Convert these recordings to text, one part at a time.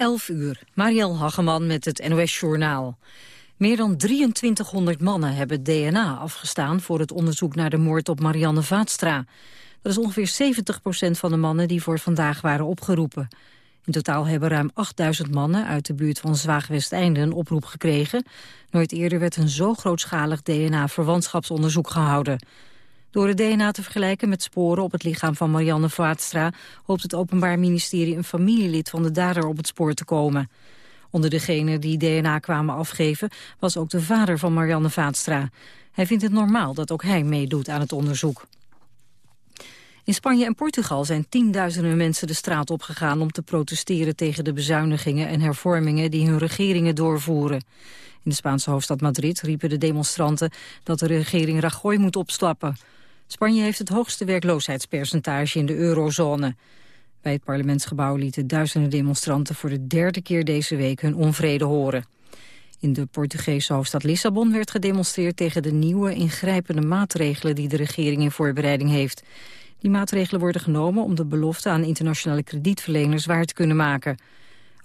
11 uur, Marielle Hageman met het NOS Journaal. Meer dan 2300 mannen hebben DNA afgestaan... voor het onderzoek naar de moord op Marianne Vaatstra. Dat is ongeveer 70% van de mannen die voor vandaag waren opgeroepen. In totaal hebben ruim 8000 mannen uit de buurt van Zwaagwesteinde een oproep gekregen. Nooit eerder werd een zo grootschalig DNA-verwantschapsonderzoek gehouden. Door het DNA te vergelijken met sporen op het lichaam van Marianne Vaatstra... hoopt het Openbaar Ministerie een familielid van de dader op het spoor te komen. Onder degenen die DNA kwamen afgeven was ook de vader van Marianne Vaatstra. Hij vindt het normaal dat ook hij meedoet aan het onderzoek. In Spanje en Portugal zijn tienduizenden mensen de straat opgegaan om te protesteren tegen de bezuinigingen en hervormingen die hun regeringen doorvoeren. In de Spaanse hoofdstad Madrid riepen de demonstranten dat de regering Rajoy moet opstappen. Spanje heeft het hoogste werkloosheidspercentage in de eurozone. Bij het parlementsgebouw lieten duizenden demonstranten voor de derde keer deze week hun onvrede horen. In de Portugese hoofdstad Lissabon werd gedemonstreerd tegen de nieuwe ingrijpende maatregelen die de regering in voorbereiding heeft. Die maatregelen worden genomen om de belofte aan internationale kredietverleners waar te kunnen maken.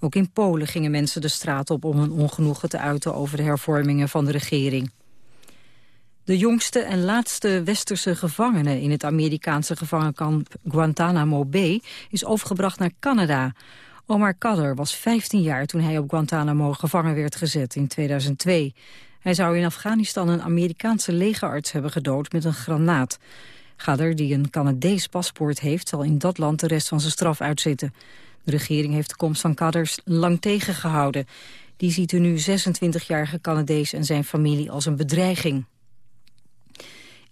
Ook in Polen gingen mensen de straat op om hun ongenoegen te uiten over de hervormingen van de regering. De jongste en laatste westerse gevangene in het Amerikaanse gevangenkamp Guantanamo Bay is overgebracht naar Canada. Omar Kader was 15 jaar toen hij op Guantanamo gevangen werd gezet in 2002. Hij zou in Afghanistan een Amerikaanse legerarts hebben gedood met een granaat. Gader, die een Canadees paspoort heeft, zal in dat land de rest van zijn straf uitzitten. De regering heeft de komst van Kaders lang tegengehouden. Die ziet de nu 26-jarige Canadees en zijn familie als een bedreiging.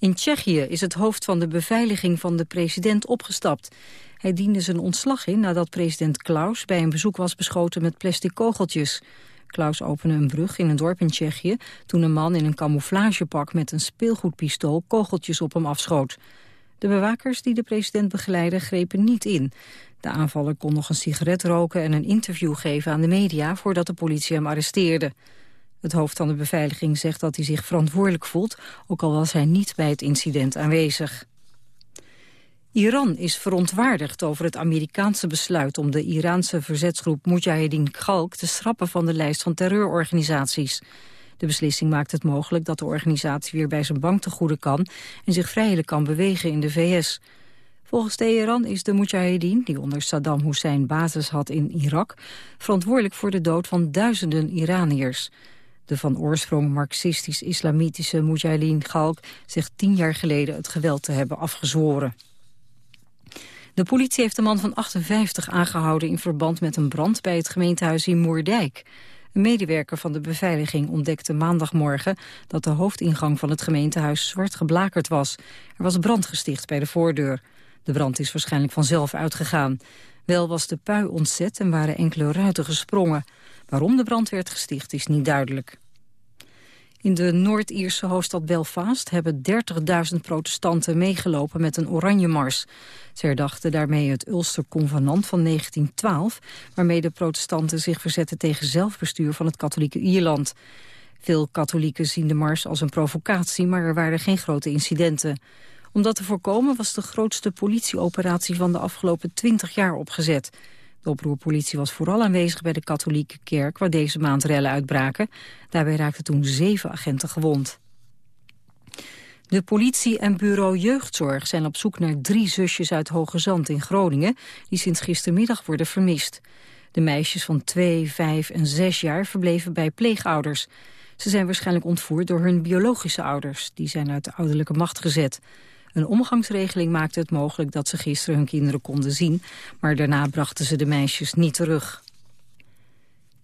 In Tsjechië is het hoofd van de beveiliging van de president opgestapt. Hij diende zijn ontslag in nadat president Klaus bij een bezoek was beschoten met plastic kogeltjes. Klaus opende een brug in een dorp in Tsjechië toen een man in een camouflagepak met een speelgoedpistool kogeltjes op hem afschoot. De bewakers die de president begeleiden grepen niet in. De aanvaller kon nog een sigaret roken en een interview geven aan de media voordat de politie hem arresteerde. Het hoofd van de beveiliging zegt dat hij zich verantwoordelijk voelt... ook al was hij niet bij het incident aanwezig. Iran is verontwaardigd over het Amerikaanse besluit... om de Iraanse verzetsgroep Mujahedin Khalq te schrappen van de lijst van terreurorganisaties. De beslissing maakt het mogelijk dat de organisatie weer bij zijn bank te goede kan... en zich vrijelijk kan bewegen in de VS. Volgens Teheran is de Mujahedin, die onder Saddam Hussein basis had in Irak... verantwoordelijk voor de dood van duizenden Iraniërs. De van oorsprong marxistisch-islamitische Mujahideen Galk zegt tien jaar geleden het geweld te hebben afgezworen. De politie heeft een man van 58 aangehouden in verband met een brand bij het gemeentehuis in Moerdijk. Een medewerker van de beveiliging ontdekte maandagmorgen dat de hoofdingang van het gemeentehuis zwart geblakerd was. Er was brand gesticht bij de voordeur. De brand is waarschijnlijk vanzelf uitgegaan. Wel was de pui ontzet en waren enkele ruiten gesprongen. Waarom de brand werd gesticht is niet duidelijk. In de Noord-Ierse hoofdstad Belfast hebben 30.000 protestanten meegelopen met een oranje mars. Ze herdachten daarmee het Ulster Convenant van 1912... waarmee de protestanten zich verzetten tegen zelfbestuur van het katholieke Ierland. Veel katholieken zien de mars als een provocatie, maar er waren geen grote incidenten. Om dat te voorkomen was de grootste politieoperatie van de afgelopen 20 jaar opgezet. De oproerpolitie was vooral aanwezig bij de katholieke kerk... waar deze maand rellen uitbraken. Daarbij raakten toen zeven agenten gewond. De politie en bureau jeugdzorg zijn op zoek naar drie zusjes uit Hoge Zand in Groningen... die sinds gistermiddag worden vermist. De meisjes van twee, vijf en zes jaar verbleven bij pleegouders. Ze zijn waarschijnlijk ontvoerd door hun biologische ouders. Die zijn uit de ouderlijke macht gezet. Een omgangsregeling maakte het mogelijk dat ze gisteren hun kinderen konden zien, maar daarna brachten ze de meisjes niet terug.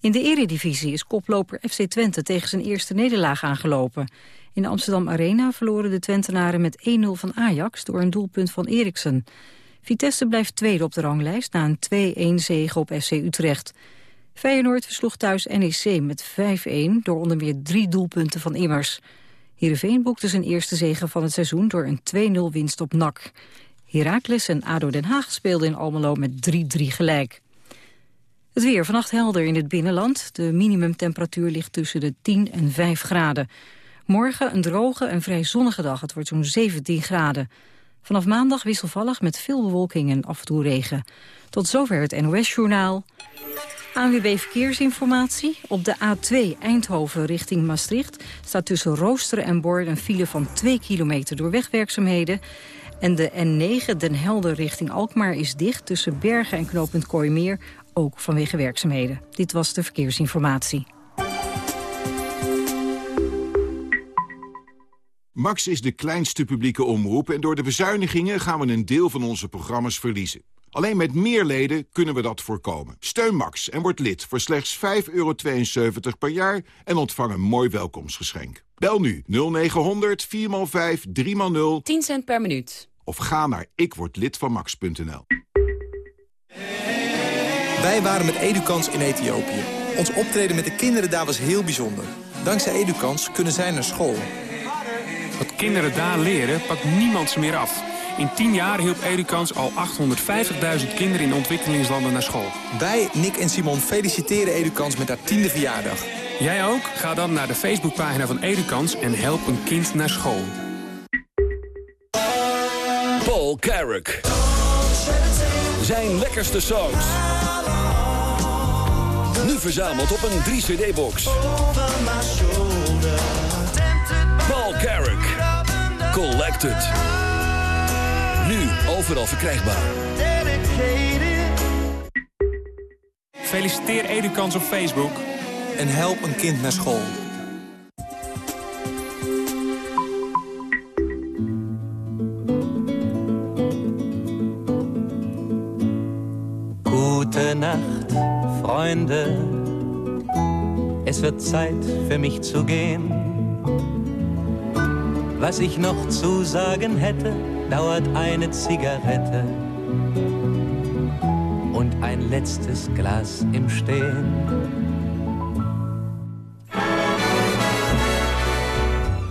In de eredivisie is koploper FC Twente tegen zijn eerste nederlaag aangelopen. In de Amsterdam Arena verloren de Twentenaren met 1-0 van Ajax door een doelpunt van Eriksen. Vitesse blijft tweede op de ranglijst na een 2-1 zege op FC Utrecht. Feyenoord versloeg thuis NEC met 5-1 door onder meer drie doelpunten van Immers. Heerenveen boekte zijn eerste zege van het seizoen door een 2-0 winst op NAC. Heracles en ADO Den Haag speelden in Almelo met 3-3 gelijk. Het weer vannacht helder in het binnenland. De minimumtemperatuur ligt tussen de 10 en 5 graden. Morgen een droge en vrij zonnige dag. Het wordt zo'n 17 graden. Vanaf maandag wisselvallig met veel bewolking en af en toe regen. Tot zover het NOS-journaal. ANWB Verkeersinformatie. Op de A2 Eindhoven richting Maastricht staat tussen Roosteren en Bord een file van 2 kilometer door wegwerkzaamheden. En de N9 Den Helder richting Alkmaar is dicht tussen Bergen en knooppunt Kooimeer, ook vanwege werkzaamheden. Dit was de verkeersinformatie. Max is de kleinste publieke omroep en door de bezuinigingen gaan we een deel van onze programma's verliezen. Alleen met meer leden kunnen we dat voorkomen. Steun Max en word lid voor slechts 5,72 per jaar en ontvang een mooi welkomstgeschenk. Bel nu 0900 4x5 3x0 10 cent per minuut. Of ga naar ikwordlidvanmax.nl. Wij waren met Edukans in Ethiopië. Ons optreden met de kinderen daar was heel bijzonder. Dankzij Edukans kunnen zij naar school. Wat kinderen daar leren, pakt niemand ze meer af. In 10 jaar hielp Edukans al 850.000 kinderen in ontwikkelingslanden naar school. Wij, Nick en Simon, feliciteren Edukans met haar tiende verjaardag. Jij ook? Ga dan naar de Facebookpagina van Edukans en help een kind naar school. Paul Carrick. Zijn lekkerste songs. Nu verzameld op een 3-cd-box. Paul Carrick. Collected. Nu overal verkrijgbaar. Feliciteer Edukans op Facebook. En help een kind naar school. Gute Nacht, Freunde. Es wird Zeit für mich zu gehen. Was ich noch zu sagen hätte, dauert eine Zigarette und ein letztes Glas im Stehen.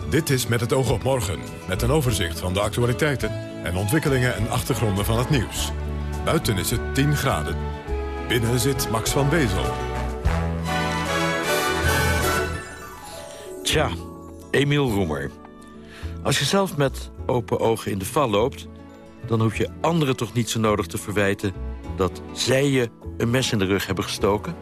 Dit is Met het oog op morgen, met een overzicht van de actualiteiten en ontwikkelingen en achtergronden van het nieuws. Buiten is het 10 graden. Binnen zit Max van Wezel. Tja, Emiel Roemer. Als je zelf met open ogen in de val loopt... dan hoef je anderen toch niet zo nodig te verwijten... dat zij je een mes in de rug hebben gestoken?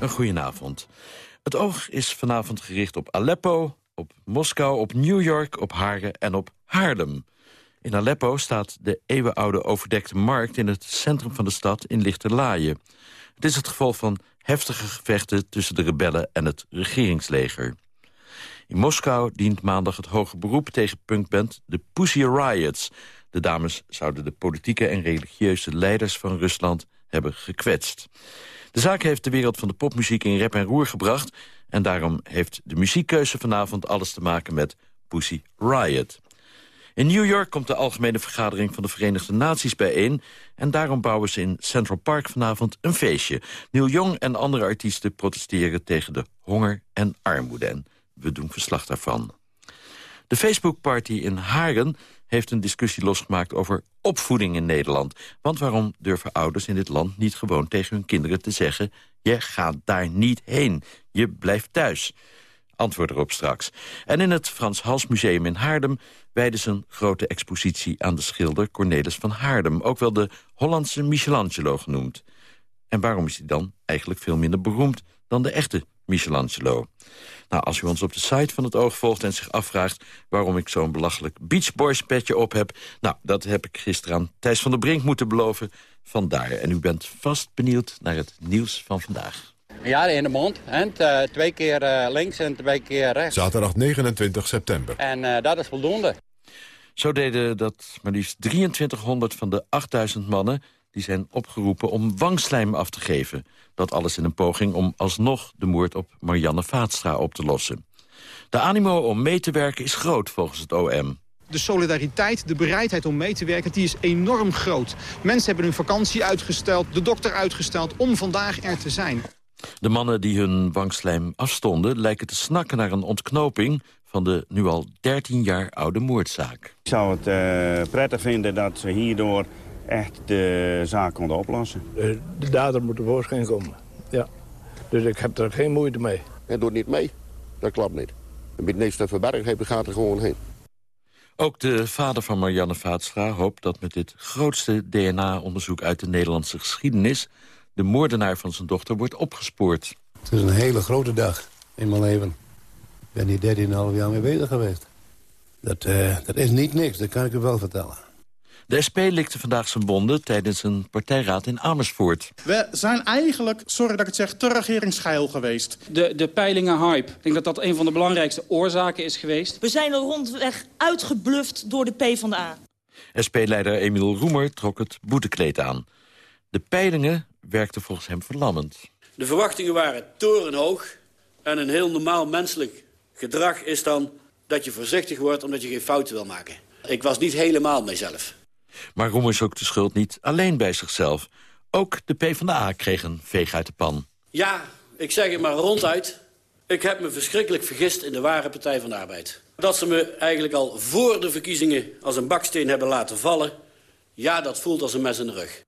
Een goedenavond. Het oog is vanavond gericht op Aleppo, op Moskou, op New York, op Haren en op Haarlem. In Aleppo staat de eeuwenoude overdekte markt... in het centrum van de stad in Lichterlaaien. Het is het gevolg van heftige gevechten tussen de rebellen en het regeringsleger. In Moskou dient maandag het hoge beroep tegen punkband de Pussy Riots. De dames zouden de politieke en religieuze leiders van Rusland hebben gekwetst. De zaak heeft de wereld van de popmuziek in rep en roer gebracht... en daarom heeft de muziekkeuze vanavond alles te maken met Pussy Riot. In New York komt de Algemene Vergadering van de Verenigde Naties bijeen... en daarom bouwen ze in Central Park vanavond een feestje. Neil Young en andere artiesten protesteren tegen de honger en armoede. En we doen verslag daarvan. De Facebook-party in Haren heeft een discussie losgemaakt over opvoeding in Nederland. Want waarom durven ouders in dit land niet gewoon tegen hun kinderen te zeggen... je gaat daar niet heen, je blijft thuis... Antwoord erop straks. En in het Frans Hals Museum in Haardem wijden ze een grote expositie aan de schilder Cornelis van Haardem. Ook wel de Hollandse Michelangelo genoemd. En waarom is hij dan eigenlijk veel minder beroemd dan de echte Michelangelo? Nou, als u ons op de site van het Oog volgt en zich afvraagt... waarom ik zo'n belachelijk Beach Boys petje op heb... nou, dat heb ik gisteren aan Thijs van der Brink moeten beloven. Vandaar. En u bent vast benieuwd naar het nieuws van vandaag. Ja, in de mond. En uh, twee keer uh, links en twee keer rechts. Zaterdag 29 september. En uh, dat is voldoende. Zo deden dat maar liefst 2300 van de 8000 mannen... die zijn opgeroepen om wangslijm af te geven. Dat alles in een poging om alsnog de moord op Marianne Vaatstra op te lossen. De animo om mee te werken is groot volgens het OM. De solidariteit, de bereidheid om mee te werken, die is enorm groot. Mensen hebben hun vakantie uitgesteld, de dokter uitgesteld... om vandaag er te zijn. De mannen die hun wangslijm afstonden lijken te snakken naar een ontknoping van de nu al 13 jaar oude moordzaak. Ik zou het uh, prettig vinden dat ze hierdoor echt de zaak konden oplossen. De, de dader moet tevoorschijn komen, ja. Dus ik heb er geen moeite mee. Het doet niet mee, dat klopt niet. En met niks te verbergen heeft, gaat er gewoon heen. Ook de vader van Marianne Vaatstra hoopt dat met dit grootste DNA-onderzoek uit de Nederlandse geschiedenis... de moordenaar van zijn dochter wordt opgespoord. Het is een hele grote dag in mijn leven. Ik ben hier 13,5 jaar mee bezig geweest. Dat, uh, dat is niet niks, dat kan ik u wel vertellen. De SP likte vandaag zijn bonden tijdens een partijraad in Amersfoort. We zijn eigenlijk, sorry dat ik het zeg, te regeringsgeil geweest. De, de peilingen-hype, ik denk dat dat een van de belangrijkste oorzaken is geweest. We zijn er rondweg uitgebluft door de PvdA. SP-leider Emiel Roemer trok het boetekleed aan. De peilingen werkten volgens hem verlammend. De verwachtingen waren torenhoog en een heel normaal menselijk gedrag is dan dat je voorzichtig wordt omdat je geen fouten wil maken. Ik was niet helemaal mijzelf. Maar Roemer ook de schuld niet alleen bij zichzelf. Ook de PvdA kreeg een veeg uit de pan. Ja, ik zeg het maar ronduit. Ik heb me verschrikkelijk vergist in de ware Partij van de Arbeid. Dat ze me eigenlijk al voor de verkiezingen als een baksteen hebben laten vallen... ja, dat voelt als een mes in de rug.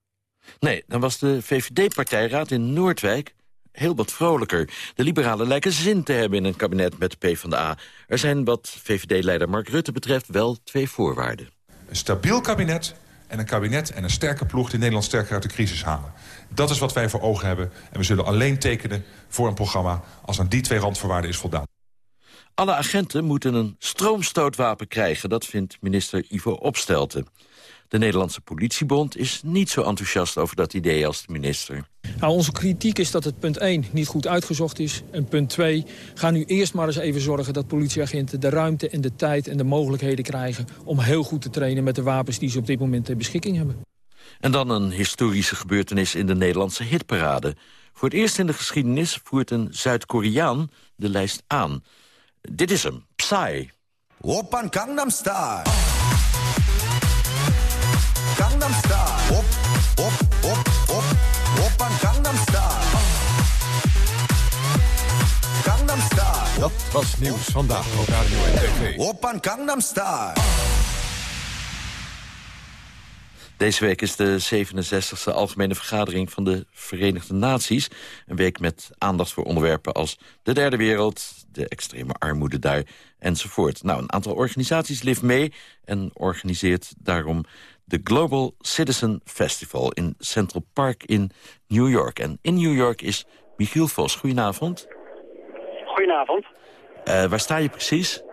Nee, dan was de VVD-partijraad in Noordwijk heel wat vrolijker. De liberalen lijken zin te hebben in een kabinet met de PvdA. Er zijn wat VVD-leider Mark Rutte betreft wel twee voorwaarden. Een stabiel kabinet en een kabinet en een sterke ploeg... die Nederland sterker uit de crisis halen. Dat is wat wij voor ogen hebben. En we zullen alleen tekenen voor een programma... als aan die twee randvoorwaarden is voldaan. Alle agenten moeten een stroomstootwapen krijgen. Dat vindt minister Ivo Opstelten. De Nederlandse politiebond is niet zo enthousiast over dat idee als de minister. Nou, onze kritiek is dat het punt 1 niet goed uitgezocht is. En punt 2, ga nu eerst maar eens even zorgen dat politieagenten de ruimte en de tijd en de mogelijkheden krijgen... om heel goed te trainen met de wapens die ze op dit moment ter beschikking hebben. En dan een historische gebeurtenis in de Nederlandse hitparade. Voor het eerst in de geschiedenis voert een Zuid-Koreaan de lijst aan. Dit is hem, Psy. Oppan Gangnam Style. Gangnam Style. Op, op, op, op. Oppan Gangnam Style. Gangnam. Dat was nieuws vandaag op Radio en TV. Oppan Gangnam Style. Deze week is de 67e Algemene Vergadering van de Verenigde Naties. Een week met aandacht voor onderwerpen als de derde wereld... de extreme armoede daar, enzovoort. Nou, een aantal organisaties lift mee en organiseert daarom de Global Citizen Festival in Central Park in New York. En in New York is Michiel Vos. Goedenavond. Goedenavond. Uh, waar sta je precies?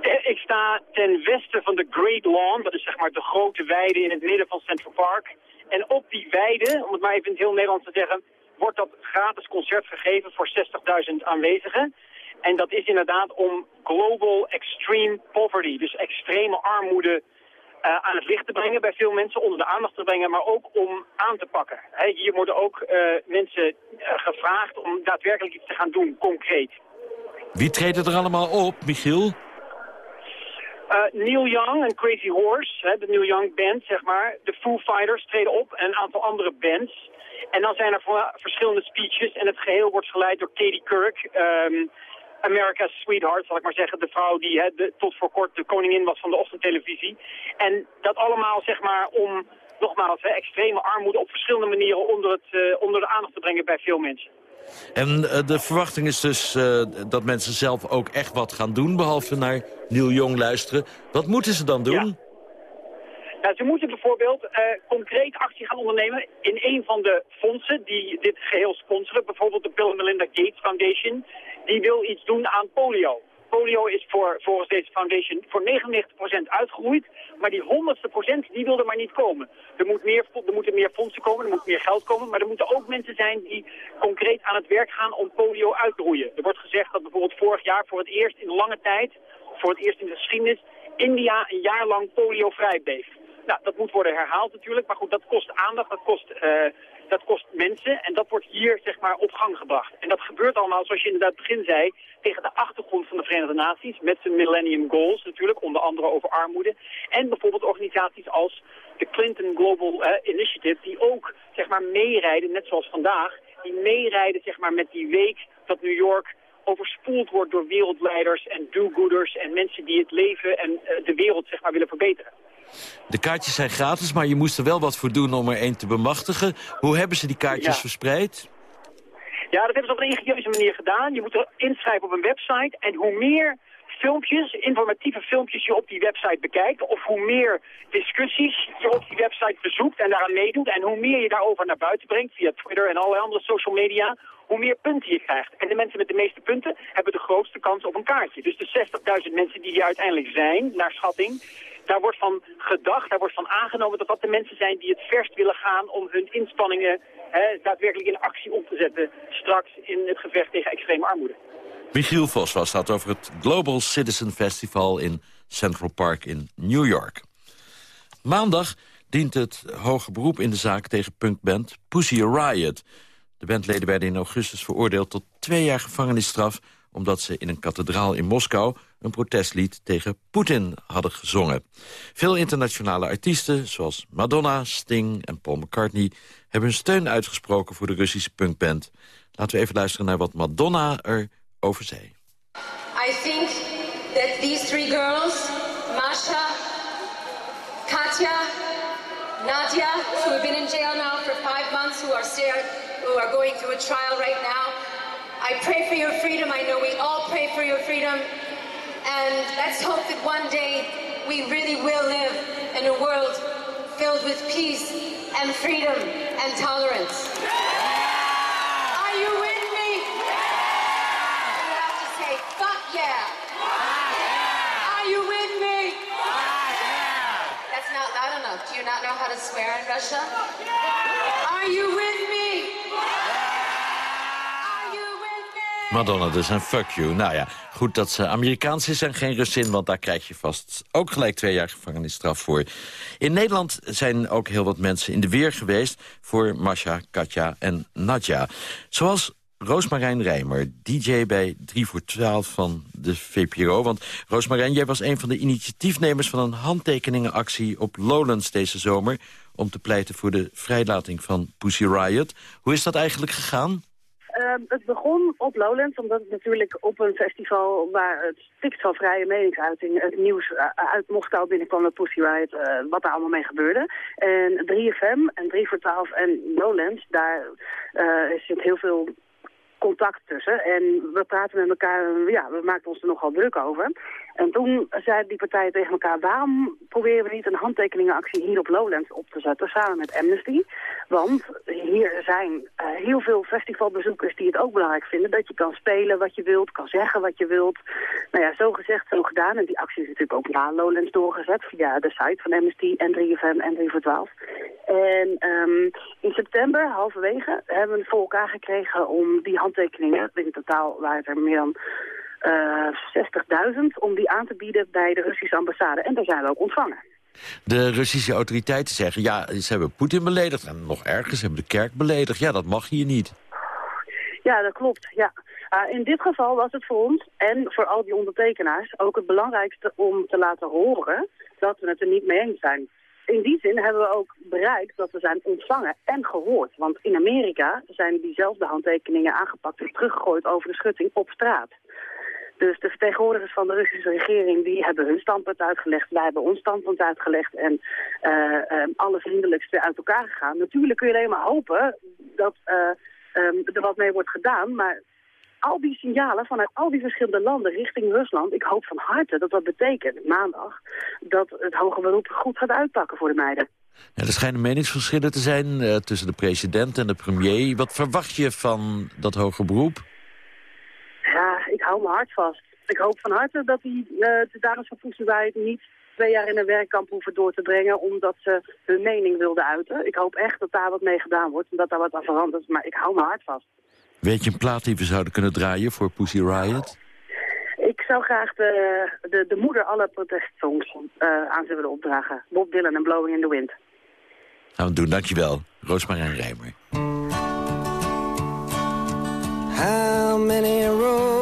Eh, ik sta ten westen van de Great Lawn. Dat is zeg maar de grote weide in het midden van Central Park. En op die weide, om het maar even in het heel Nederlands te zeggen... wordt dat gratis concert gegeven voor 60.000 aanwezigen. En dat is inderdaad om global extreme poverty, dus extreme armoede uh, aan het licht te brengen bij veel mensen, onder de aandacht te brengen, maar ook om aan te pakken. hier worden ook uh, mensen uh, gevraagd om daadwerkelijk iets te gaan doen, concreet. Wie treden er allemaal op, Michiel? Neil Young en Crazy Horse, de Neil Young band, zeg maar. De Foo Fighters treden op en een aantal andere bands. En dan zijn er verschillende speeches en het geheel wordt geleid door Katie Kirk... Um, America's Sweetheart, zal ik maar zeggen. De vrouw die hè, de, tot voor kort de koningin was van de ochtendtelevisie. En dat allemaal zeg maar om, nogmaals, hè, extreme armoede op verschillende manieren onder, het, uh, onder de aandacht te brengen bij veel mensen. En uh, de verwachting is dus uh, dat mensen zelf ook echt wat gaan doen, behalve naar Neil Jong luisteren. Wat moeten ze dan doen? Ja. Ze moeten bijvoorbeeld uh, concreet actie gaan ondernemen in een van de fondsen die dit geheel sponsoren. Bijvoorbeeld de Bill Melinda Gates Foundation die wil iets doen aan polio. Polio is voor, volgens deze foundation voor 99% uitgeroeid, maar die 100% die wil er maar niet komen. Er, moet meer, er moeten meer fondsen komen, er moet meer geld komen, maar er moeten ook mensen zijn die concreet aan het werk gaan om polio uit te roeien. Er wordt gezegd dat bijvoorbeeld vorig jaar voor het eerst in lange tijd, voor het eerst in de geschiedenis, India een jaar lang poliovrij bleef. Nou, dat moet worden herhaald natuurlijk, maar goed, dat kost aandacht, dat kost... Uh, dat kost mensen en dat wordt hier zeg maar op gang gebracht. En dat gebeurt allemaal, zoals je inderdaad begin zei, tegen de achtergrond van de Verenigde Naties, met zijn Millennium Goals natuurlijk, onder andere over armoede. En bijvoorbeeld organisaties als de Clinton Global uh, Initiative, die ook zeg maar meerijden, net zoals vandaag, die meerijden zeg maar met die week dat New York overspoeld wordt door wereldleiders en do-gooders en mensen die het leven en uh, de wereld zeg maar willen verbeteren. De kaartjes zijn gratis, maar je moest er wel wat voor doen om er één te bemachtigen. Hoe hebben ze die kaartjes verspreid? Ja, dat hebben ze op een ingenieuze manier gedaan. Je moet er inschrijven op een website. En hoe meer filmpjes, informatieve filmpjes je op die website bekijkt, of hoe meer discussies je op die website bezoekt en daaraan meedoet, en hoe meer je daarover naar buiten brengt via Twitter en allerlei andere social media, hoe meer punten je krijgt. En de mensen met de meeste punten hebben de grootste kans op een kaartje. Dus de 60.000 mensen die hier uiteindelijk zijn, naar schatting, daar wordt van gedacht, daar wordt van aangenomen dat dat de mensen zijn die het verst willen gaan om hun inspanningen hè, daadwerkelijk in actie om te zetten straks in het gevecht tegen extreme armoede. Michiel Vos was dat over het Global Citizen Festival in Central Park in New York. Maandag dient het hoge beroep in de zaak tegen punkband Pussy Riot. De bandleden werden in augustus veroordeeld tot twee jaar gevangenisstraf... omdat ze in een kathedraal in Moskou een protestlied tegen Poetin hadden gezongen. Veel internationale artiesten, zoals Madonna, Sting en Paul McCartney... hebben hun steun uitgesproken voor de Russische punkband. Laten we even luisteren naar wat Madonna erover zei. I think that these three girls, Masha, Katya, Nadia, who have been in jail now for five months, who are, who are going through a trial right now, I pray for your freedom. I know we all pray for your freedom. And let's hope that one day we really will live in a world filled with peace and freedom and tolerance. Are you with me? You have to say, fuck yeah. Are you with me? That's not loud enough. Do you not know how to swear in Russia? Are you with me? Madonna dus en fuck you. Nou ja, goed dat ze Amerikaans is en geen Russin... want daar krijg je vast ook gelijk twee jaar gevangenisstraf voor. In Nederland zijn ook heel wat mensen in de weer geweest... voor Masha, Katja en Nadja. Zoals Roosmarijn Rijmer, DJ bij 3 voor 12 van de VPRO. Want Roosmarijn, jij was een van de initiatiefnemers... van een handtekeningenactie op Lowlands deze zomer... om te pleiten voor de vrijlating van Pussy Riot. Hoe is dat eigenlijk gegaan? Uh, het begon op Lowlands, omdat het natuurlijk op een festival waar het stikt van vrije meningsuiting het nieuws uh, uit Moskou binnenkwam met Pussy Riot, uh, wat daar allemaal mee gebeurde. En 3FM en 3 voor 12 en Lowlands, daar zit heel veel contact tussen. En we praten met elkaar, ja, we maakten ons er nogal druk over. En toen zeiden die partijen tegen elkaar, waarom proberen we niet een handtekeningenactie hier op Lowlands op te zetten, samen met Amnesty? Want hier zijn uh, heel veel festivalbezoekers die het ook belangrijk vinden dat je kan spelen wat je wilt, kan zeggen wat je wilt. Nou ja, zo gezegd, zo gedaan. En die actie is natuurlijk ook na Lowlands doorgezet via de site van Amnesty en 3FM en 3 voor 12. En in september, halverwege, hebben we het voor elkaar gekregen om die handtekeningen, in totaal waren het er meer dan uh, 60.000 om die aan te bieden bij de Russische ambassade. En daar zijn we ook ontvangen. De Russische autoriteiten zeggen, ja, ze hebben Poetin beledigd. En nog ergens, ze hebben de kerk beledigd. Ja, dat mag hier niet. Ja, dat klopt, ja. Uh, in dit geval was het voor ons en voor al die ondertekenaars ook het belangrijkste om te laten horen dat we het er niet mee eens zijn. In die zin hebben we ook bereikt dat we zijn ontvangen en gehoord. Want in Amerika zijn diezelfde handtekeningen aangepakt en teruggegooid over de schutting op straat. Dus de vertegenwoordigers van de Russische regering die hebben hun standpunt uitgelegd. Wij hebben ons standpunt uitgelegd en uh, um, alle uit elkaar gegaan. Natuurlijk kun je alleen maar hopen dat uh, um, er wat mee wordt gedaan. Maar al die signalen vanuit al die verschillende landen richting Rusland... ik hoop van harte dat dat betekent maandag... dat het hoge beroep goed gaat uitpakken voor de meiden. Er schijnen meningsverschillen te zijn uh, tussen de president en de premier. Wat verwacht je van dat hoge beroep? Hou mijn hart vast. Ik hoop van harte dat die, uh, de dames van Voedselbaarheid niet twee jaar in een werkkamp hoeven door te brengen omdat ze hun mening wilden uiten. Ik hoop echt dat daar wat mee gedaan wordt en dat daar wat aan verandert. Maar ik hou mijn hart vast. Weet je een plaat die we zouden kunnen draaien voor Pussy Riot? Ik zou graag de, de, de moeder alle protestsongs uh, aan ze willen opdragen. Bob Dylan en Blowing in the Wind. Gaan we doen, dankjewel. Roosmarijn Rijmer. How many roads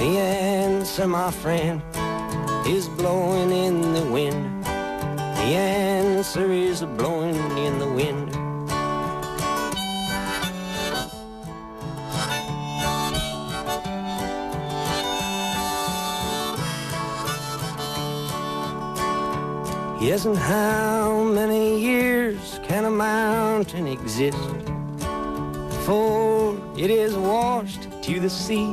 The answer, my friend, is blowing in the wind. The answer is blowing in the wind. Yes, and how many years can a mountain exist before it is washed to the sea?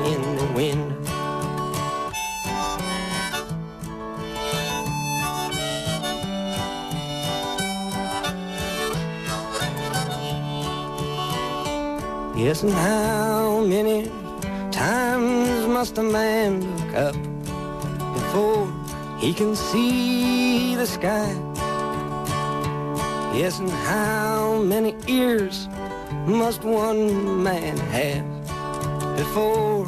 Yes, and how many times must a man look up before he can see the sky? Yes, and how many ears must one man have before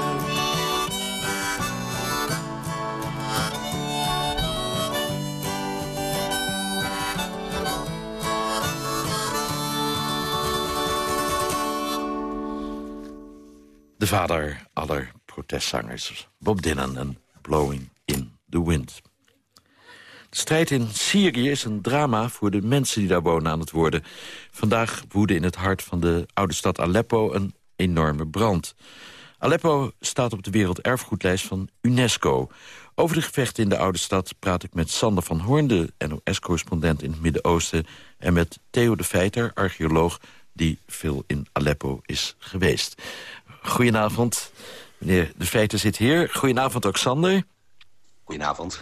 De vader aller protestzangers, Bob Dylan en Blowing in the Wind. De strijd in Syrië is een drama voor de mensen die daar wonen aan het worden. Vandaag woedde in het hart van de oude stad Aleppo een enorme brand. Aleppo staat op de werelderfgoedlijst van UNESCO. Over de gevechten in de oude stad praat ik met Sander van Hoorn... de NOS-correspondent in het Midden-Oosten... en met Theo de Feiter, archeoloog die veel in Aleppo is geweest. Goedenavond, meneer De Feiter zit hier. Goedenavond ook Sander. Goedenavond.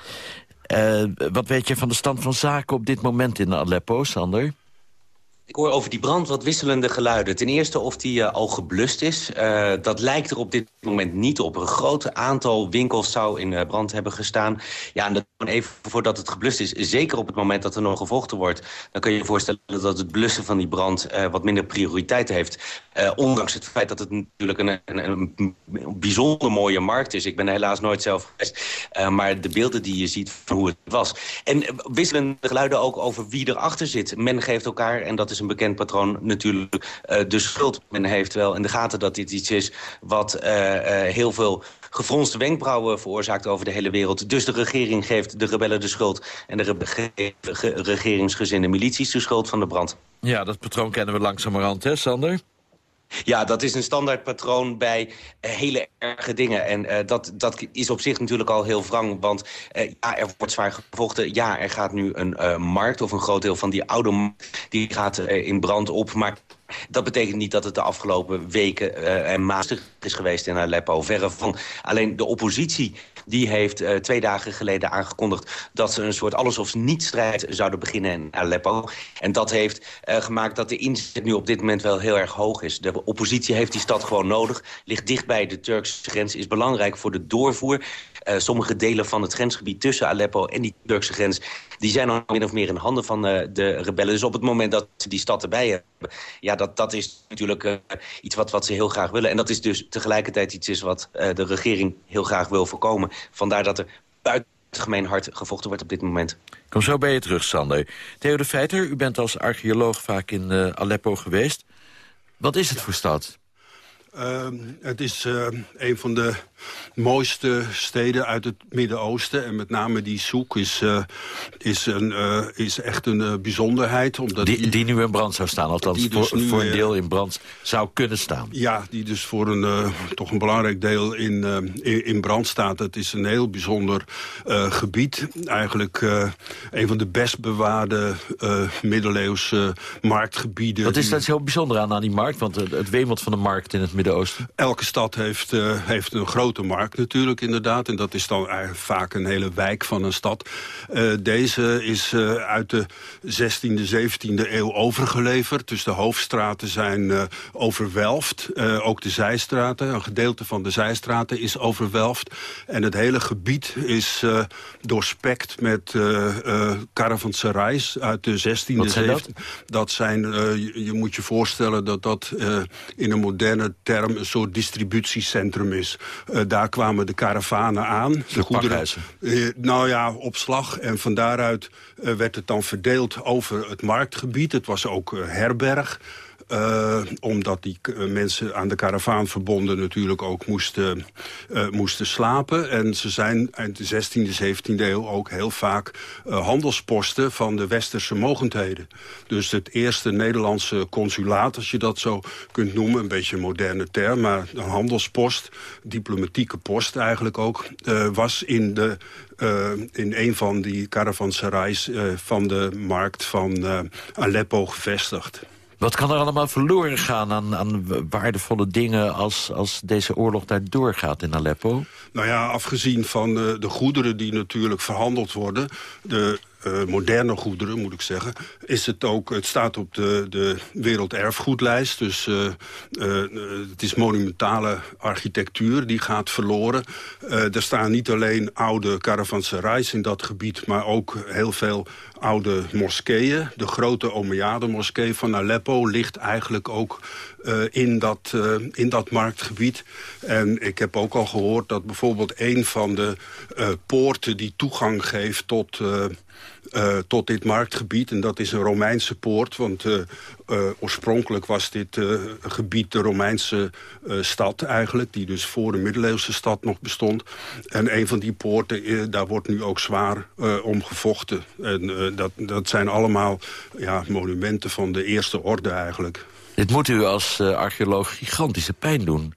Uh, wat weet je van de stand van zaken op dit moment in Aleppo, Sander? Ik hoor over die brand wat wisselende geluiden. Ten eerste of die uh, al geblust is. Uh, dat lijkt er op dit moment niet op. Een groot aantal winkels zou in uh, brand hebben gestaan. Ja, en dat even voordat het geblust is. Zeker op het moment dat er nog gevochten wordt. Dan kun je je voorstellen dat het blussen van die brand wat minder prioriteit heeft. ondanks het feit dat het natuurlijk een, een, een, bijzonder mooie markt is. Ik ben helaas nooit zelf geweest. maar de beelden die je ziet van hoe het was. En wisselende geluiden ook over wie erachter zit. Men geeft elkaar, en dat is een bekend patroon natuurlijk uh, de schuld. Men heeft wel in de gaten dat dit iets is wat uh, uh, heel veel gefronste wenkbrauwen veroorzaakt over de hele wereld. Dus de regering geeft de rebellen de schuld en de re regeringsgezinde milities de schuld van de brand. Ja, dat patroon kennen we langzamerhand, hè Sander? Ja, dat is een standaard patroon bij uh, hele erge dingen. En uh, dat, dat is op zich natuurlijk al heel wrang. Want uh, ja, er wordt zwaar gevochten. Ja, er gaat nu een markt of een groot deel van die oude markt... die gaat in brand op. Maar dat betekent niet dat het de afgelopen weken en maanden is geweest in Aleppo. Verre van. Alleen de oppositie die heeft uh, twee dagen geleden aangekondigd... dat ze een soort alles-of-niet-strijd zouden beginnen in Aleppo. En dat heeft uh, gemaakt dat de inzet nu op dit moment wel heel erg hoog is. De oppositie heeft die stad gewoon nodig. Ligt dicht bij de Turkse grens, is belangrijk voor de doorvoer. Uh, sommige delen van het grensgebied tussen Aleppo en die Turkse grens... die zijn al min of meer in handen van uh, de rebellen. Dus op het moment dat ze die stad erbij hebben... ja, dat, dat is natuurlijk uh, iets wat, wat ze heel graag willen. En dat is dus tegelijkertijd iets is wat de regering heel graag wil voorkomen. Vandaar dat er buitengemeen hard gevochten wordt op dit moment. Kom zo bij je terug, Sander. Theo de Feiter, u bent als archeoloog vaak in Aleppo geweest. Wat is het voor stad? Ehm, het is uh, een van de mooiste steden uit het Midden-Oosten. En met name die zoek is, uh, is, een, uh, is echt een bijzonderheid. Omdat die, die, die, nu in brand zou staan, althans voor, dus nu, voor, een deel in brand zou kunnen staan. Ja, die dus voor een, toch een belangrijk deel in, in, in, brand staat. Het is een heel bijzonder gebied. Eigenlijk een van de best bewaarde middeleeuwse marktgebieden. Wat is dat zo bijzonder aan, aan die markt? Want het, het wemelt van de markt in het Midden-Oosten? Elke stad heeft, uh, heeft een grote markt natuurlijk inderdaad. En dat is dan eigenlijk vaak een hele wijk van een stad. Uh, deze is uh, uit de 16e, 17e eeuw overgeleverd. Dus de hoofdstraten zijn overwelfd. ook de zijstraten, een gedeelte van de zijstraten is overwelfd. En het hele gebied is doorspekt met caravanserais uit de 16e, Wat zijn 17e. Dat? dat zijn, je, je, moet je voorstellen dat dat in een moderne term een soort distributiecentrum is. Uh, daar kwamen de karavanen aan. De, de goederen. Uh, nou ja, op slag. En van daaruit uh, werd het dan verdeeld over het marktgebied. Het was ook herberg. Uh, omdat die uh, mensen aan de karavaan verbonden natuurlijk ook moesten, uh, moesten slapen. En ze zijn eind de 16e, 17e eeuw ook heel vaak handelsposten van de westerse mogendheden. Dus het eerste Nederlandse consulaat, als je dat zo kunt noemen, een beetje een moderne term, maar een handelspost, diplomatieke post eigenlijk ook, was in de in een van die caravanserais van de markt van Aleppo gevestigd. Wat kan er allemaal verloren gaan aan, aan waardevolle dingen... Als, als deze oorlog daar doorgaat in Aleppo? Nou ja, afgezien van uh, de goederen die natuurlijk verhandeld worden... de uh, moderne goederen, moet ik zeggen... is het ook, het staat op de, de werelderfgoedlijst. Dus uh, uh, het is monumentale architectuur, die gaat verloren. er staan niet alleen oude caravanserais in dat gebied... maar ook heel veel oude moskeeën. De grote Omeyyade-moskee van Aleppo ligt eigenlijk ook in, dat, in dat marktgebied. En ik heb ook al gehoord dat bijvoorbeeld een van de poorten... die toegang geeft tot... Uh, tot dit marktgebied. En dat is een Romeinse poort, want uh, uh, oorspronkelijk was dit gebied de Romeinse stad eigenlijk... die dus voor de middeleeuwse stad nog bestond. En een van die poorten, daar wordt nu ook zwaar om gevochten. En dat, dat zijn allemaal ja, monumenten van de eerste orde eigenlijk. Dit moet u als archeoloog gigantische pijn doen.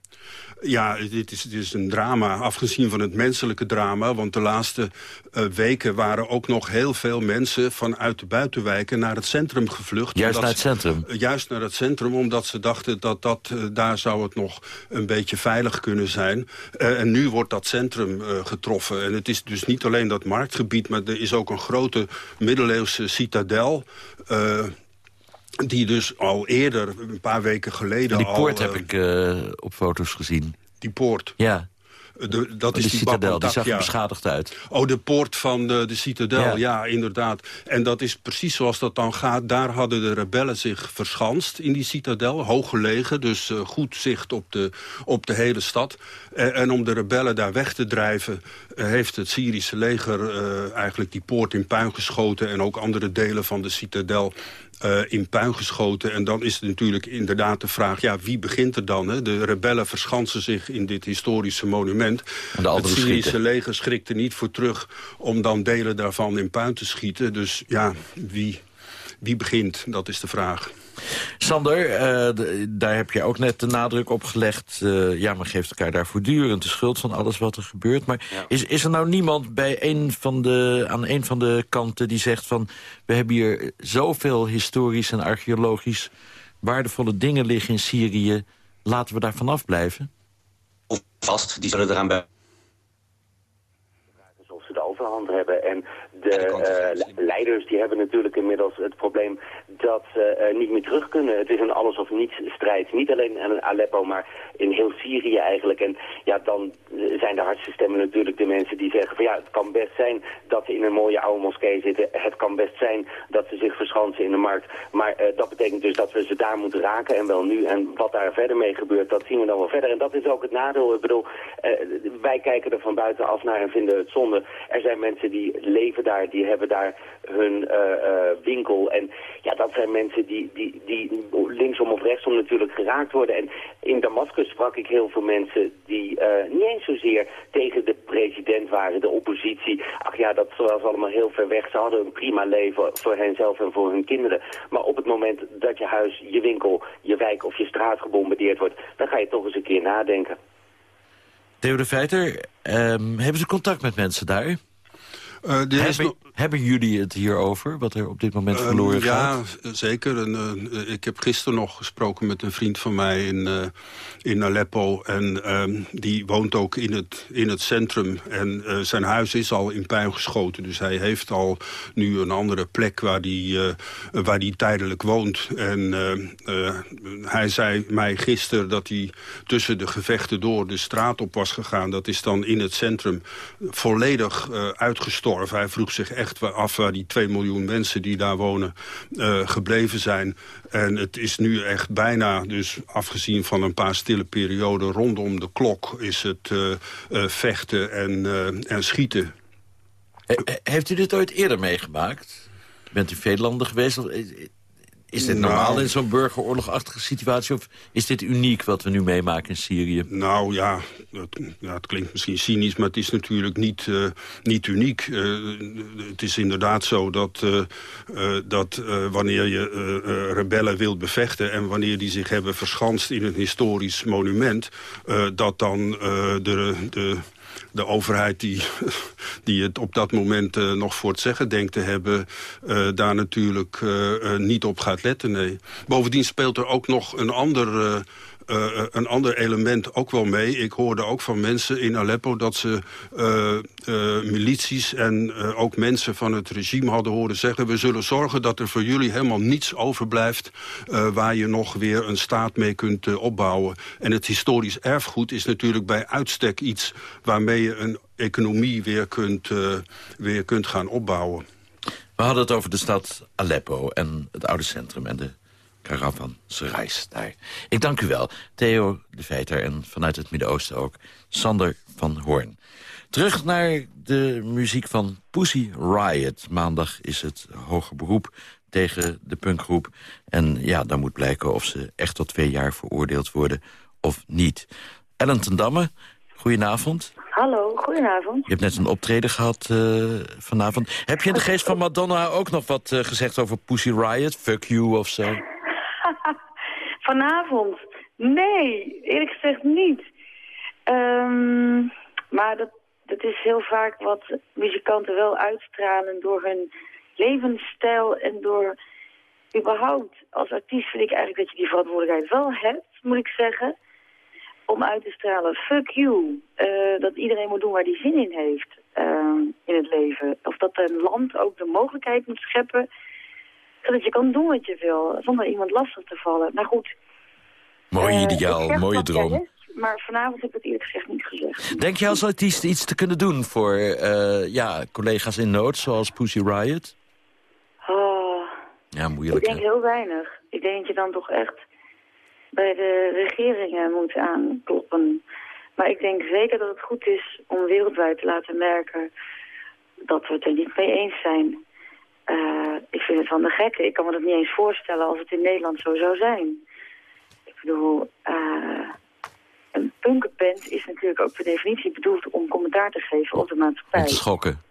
Ja, dit is, dit is een drama, afgezien van het menselijke drama. Want de laatste uh, weken waren ook nog heel veel mensen... vanuit de buitenwijken naar het centrum gevlucht. Juist naar het centrum? Ze, uh, juist naar het centrum, omdat ze dachten dat, dat uh, daar zou het nog een beetje veilig kunnen zijn. en nu wordt dat centrum getroffen. En het is dus niet alleen dat marktgebied... maar er is ook een grote middeleeuwse citadel die dus al eerder, een paar weken geleden... Die poort al, heb ik uh, op foto's gezien. Die poort? Ja. De, dat oh, is die citadel, die zag er beschadigd uit. Oh, de poort van de, de citadel, ja. ja. inderdaad. En dat is precies zoals dat dan gaat. Daar hadden de rebellen zich verschanst in die citadel. Hoog gelegen, dus uh, goed zicht op de, op de hele stad. Uh, en om de rebellen daar weg te drijven... Heeft het Syrische leger eigenlijk die poort in puin geschoten... en ook andere delen van de citadel uh, in puin geschoten. En dan is het natuurlijk inderdaad de vraag... ja, wie begint er dan? Hè? De rebellen verschansen zich in dit historische monument. het Syrische leger schrikt er niet voor terug... om dan delen daarvan in puin te schieten. Dus ja, wie, wie begint? Dat is de vraag. Sander, uh, de, daar heb je ook net de nadruk op gelegd. Uh, ja, men geeft elkaar daar voortdurend de schuld van alles wat er gebeurt. Maar ja. is, is er nou niemand bij een van de, aan een van de kanten die zegt van... we hebben hier zoveel historisch en archeologisch waardevolle dingen liggen in Syrië... laten we daar vanaf blijven? Vast, die zullen eraan bij of ze de overhand hebben. En de uh, leiders die hebben natuurlijk inmiddels het probleem dat ze uh, niet meer terug kunnen. Het is een alles of niets strijd. Niet alleen in Aleppo, maar in heel Syrië eigenlijk. En ja, dan zijn de hardste stemmen natuurlijk de mensen die zeggen van ja, het kan best zijn dat ze in een mooie oude moskee zitten. Het kan best zijn dat ze zich verschansen in de markt. Maar uh, dat betekent dus dat we ze daar moeten raken en wel nu. En wat daar verder mee gebeurt, dat zien we dan wel verder. En dat is ook het nadeel. Ik bedoel, wij kijken er van buitenaf naar en vinden het zonde. Er zijn mensen die leven daar die hebben daar hun winkel. En ja, dat zijn mensen die, die, die linksom of rechtsom natuurlijk geraakt worden. En in Damascus sprak ik heel veel mensen die niet eens zozeer tegen de president waren, de oppositie. Ach ja, dat was allemaal heel ver weg. Ze hadden een prima leven voor henzelf en voor hun kinderen. Maar op het moment dat je huis, je winkel, je wijk of je straat gebombardeerd wordt... dan ga je toch eens een keer nadenken. Theo de Feiter, um, hebben ze contact met mensen daar? Uh, hebben, hebben, jullie het hierover, wat er op dit moment ehm, verloren gaat? Ja, zeker. En, uh, ik heb gisteren nog gesproken met een vriend van mij in, uh, in Aleppo. En ehm, die woont ook in het, in het centrum. En zijn huis is al in puin geschoten. Dus hij heeft al nu een andere plek waar die, waar die tijdelijk woont. En hij zei mij gisteren dat hij tussen de gevechten door de straat op was gegaan. Dat is dan in het centrum volledig hij vroeg zich echt af waar die 2 miljoen mensen die daar wonen uh, gebleven zijn. En het is nu echt bijna, dus afgezien van een paar stille perioden rondom de klok... is het uh, uh, vechten en, en schieten. heeft u dit ooit eerder meegemaakt? Bent u veel landen geweest? Is dit normaal nou. in zo'n burgeroorlogachtige situatie? Of is dit uniek wat we nu meemaken in Syrië? Nou ja, het, ja, het klinkt misschien cynisch, maar het is natuurlijk niet, uh, niet uniek. Uh, het is inderdaad zo dat, uh, dat wanneer je rebellen wilt bevechten... en wanneer die zich hebben verschanst in een historisch monument... dat dan de, de de overheid die, die het op dat moment uh, nog voor het zeggen denkt te hebben... Uh, daar natuurlijk uh, niet op gaat letten, nee. Bovendien speelt er ook nog een ander uh, een ander element ook wel mee. Ik hoorde ook van mensen in Aleppo dat ze uh, milities en ook mensen van het regime hadden horen zeggen... we zullen zorgen dat er voor jullie helemaal niets overblijft... waar je nog weer een staat mee kunt opbouwen. En het historisch erfgoed is natuurlijk bij uitstek iets... waarmee je een economie weer kunt, weer kunt gaan opbouwen. We hadden het over de stad Aleppo en het oude centrum... en de reis daar. Ik dank u wel, Theo de Veiter en vanuit het Midden-Oosten ook Sander van Hoorn. Terug naar de muziek van Pussy Riot. Maandag is het hoger beroep tegen de punkgroep. En ja, dan moet blijken of ze echt tot twee jaar veroordeeld worden of niet. Ellen ten Damme, goedenavond. Hallo, goedenavond. Je hebt net een optreden gehad uh, vanavond. Heb je in de geest van Madonna ook nog wat uh, gezegd over Pussy Riot? Fuck you of zo? Vanavond? Nee, eerlijk gezegd niet. Um, maar dat, dat is heel vaak wat muzikanten wel uitstralen door hun levensstijl en door überhaupt als artiest vind ik eigenlijk dat je die verantwoordelijkheid wel hebt, moet ik zeggen. Om uit te stralen, fuck you. Uh, dat iedereen moet doen waar die zin in heeft uh, in het leven. Of dat een land ook de mogelijkheid moet scheppen zodat je kan doen wat je wil, zonder iemand lastig te vallen. Maar goed. Mooi uh, ideaal, mooie droom. maar vanavond heb ik het eerlijk gezegd niet gezegd. Denk je als artiest iets te kunnen doen voor uh, ja, collega's in nood, zoals Pussy Riot? Oh, ja, moeilijk. Ik denk heel weinig. Ik denk dat je dan toch echt bij de regeringen moet aankloppen. Maar ik denk zeker dat het goed is om wereldwijd te laten merken dat we het er niet mee eens zijn. Uh, ik vind het van de gekke. Ik kan me dat niet eens voorstellen als het in Nederland zo zou zijn. Ik bedoel, uh, een punkband is natuurlijk ook per definitie bedoeld om commentaar te geven op de maatschappij. Om te schokken.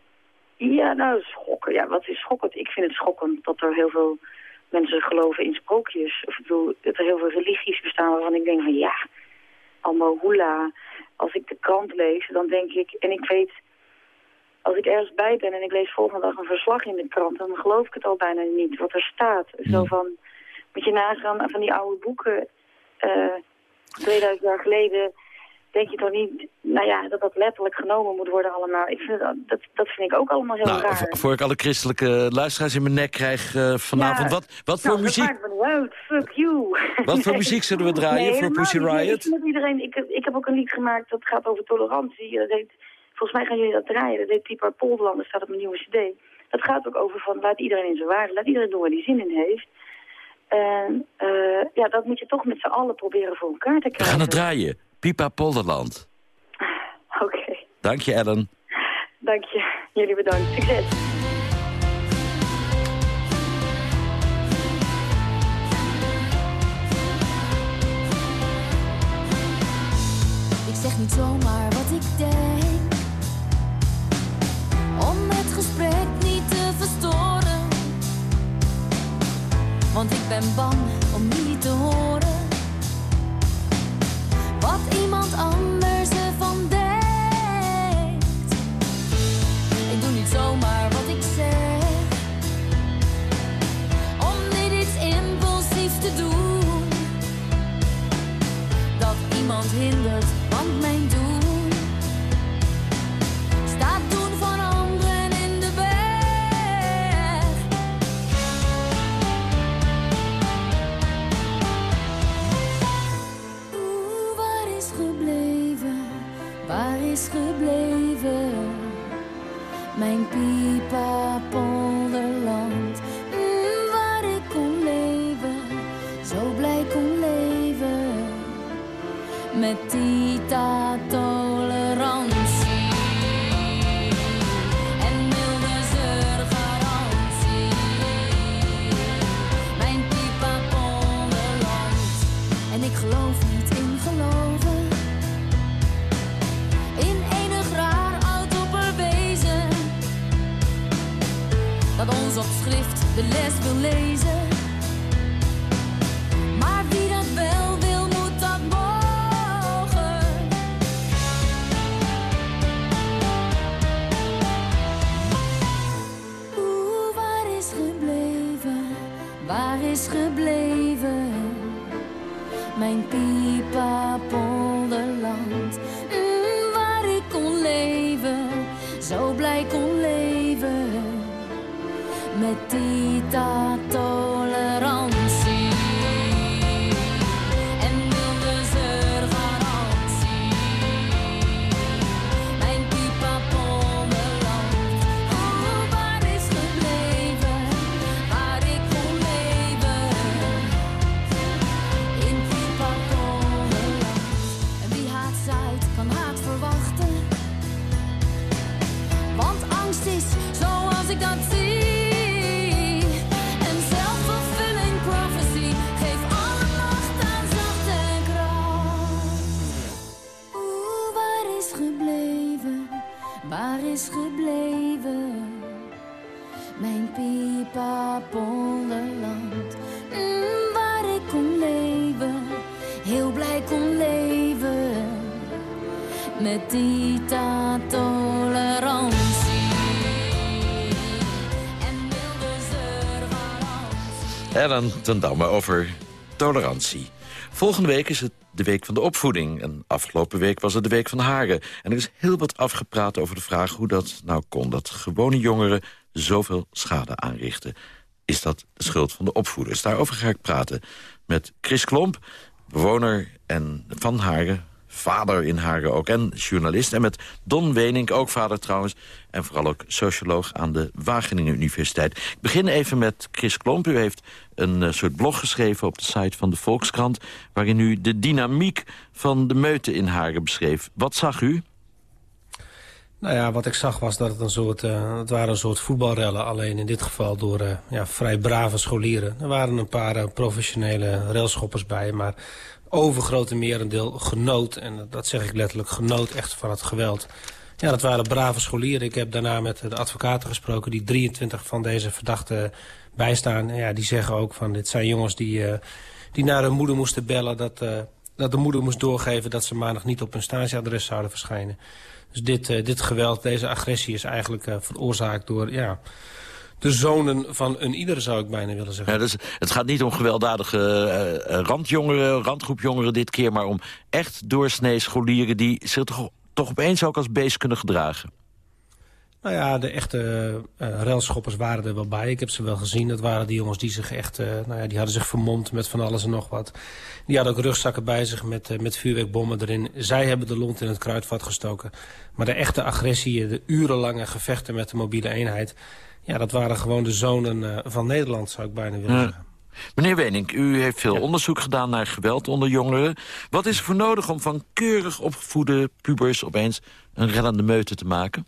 Ja, nou, schokken. Ja, wat is schokkend? Ik vind het schokkend dat er heel veel mensen geloven in sprookjes. Of ik bedoel, dat er heel veel religies bestaan waarvan ik denk van ja, allemaal hoela. Als ik de krant lees, dan denk ik, en ik weet als ik ergens bij ben en ik lees volgende dag een verslag in de krant... dan geloof ik het al bijna niet, wat er staat. Zo hmm. van, moet je nagaan van die oude boeken... Uh, eh, 2000 jaar geleden denk je toch niet, nou ja, dat dat letterlijk genomen moet worden allemaal. Ik vind dat, dat vind ik ook allemaal heel nou, raar. Voor ik alle christelijke luisteraars in mijn nek krijg uh, vanavond, wat, wat voor nou, muziek... niet uit, fuck you. Wat voor muziek zullen we draaien nee, voor Pussy Riot? Ik, iedereen, ik, ik heb ook een lied gemaakt dat gaat over tolerantie. Dat heet Volgens mij gaan jullie dat draaien. Dat deed Pieper Polderland, dat staat op mijn nieuwe cd. Dat gaat ook over van laat iedereen in zijn waarde. Laat iedereen doen waar hij zin in heeft. En eh, ja, dat moet je toch met z'n allen proberen voor elkaar te krijgen. We gaan het draaien. Pipa Polderland. Ah, oké. Dank je, Ellen. Dank je. Jullie bedankt. Succes. Ik zeg niet zomaar wat ik denk Want ik ben bang om niet te horen. Wat iemand anders Mijn pipa Ellen ten Damme over tolerantie. Volgende week is het de week van de opvoeding. En afgelopen week was het de week van Haren. En er is heel wat afgepraat over de vraag hoe dat nou kon... dat gewone jongeren zoveel schade aanrichten. Is dat de schuld van de opvoeders? Daarover ga ik praten met Chris Klomp, bewoner en van Haren... vader in Haren ook en journalist. En met Don Wenink, ook vader trouwens... en vooral ook socioloog aan de Wageningen Universiteit. Ik begin even met Chris Klomp. U heeft een eh, soort blog geschreven op de site van de Volkskrant... waarin u de dynamiek van de meute in Haren beschreef. Wat zag u? Nou ja, wat ik zag was dat het een soort, eh, het waren een soort voetbalrellen. Alleen in dit geval door eh, ja, vrij brave scholieren. Er waren een paar professionele railschoppers bij, maar overgrote merendeel genoot. En dat zeg ik letterlijk, genoot echt van het geweld. Ja, dat waren brave scholieren. Ik heb daarna met de advocaten gesproken die 23 van deze verdachten bijstaan. En ja, die zeggen ook van dit zijn jongens die, eh, die naar hun moeder moesten bellen... Dat, eh, dat de moeder moest doorgeven dat ze maandag niet op hun stageadres zouden verschijnen. Dus dit, eh, dit geweld, deze agressie is eigenlijk veroorzaakt door... Ja, de zonen van een ieder, zou ik bijna willen zeggen. Ja, dus het gaat niet om gewelddadige eh, eh, randjongeren, randgroepjongeren dit keer... maar om echt doorsnee scholieren die zich toch, toch opeens ook als beest kunnen gedragen. Nou ja, de echte uh, railschoppers waren er wel bij. Ik heb ze wel gezien. Dat waren die jongens die zich echt, uh, nou ja, die hadden zich vermomd met van alles en nog wat. Die hadden ook rugzakken bij zich met, uh, met vuurwerkbommen erin. Zij hebben de lont in het kruidvat gestoken. Maar de echte agressie, de urenlange gevechten met de mobiele eenheid... ja, dat waren gewoon de zonen van Nederland, zou ik bijna willen Ja. zeggen. Meneer Wenink, u heeft veel onderzoek gedaan naar geweld onder jongeren. Wat is er voor nodig om van keurig opgevoede pubers opeens een rellende meute te maken?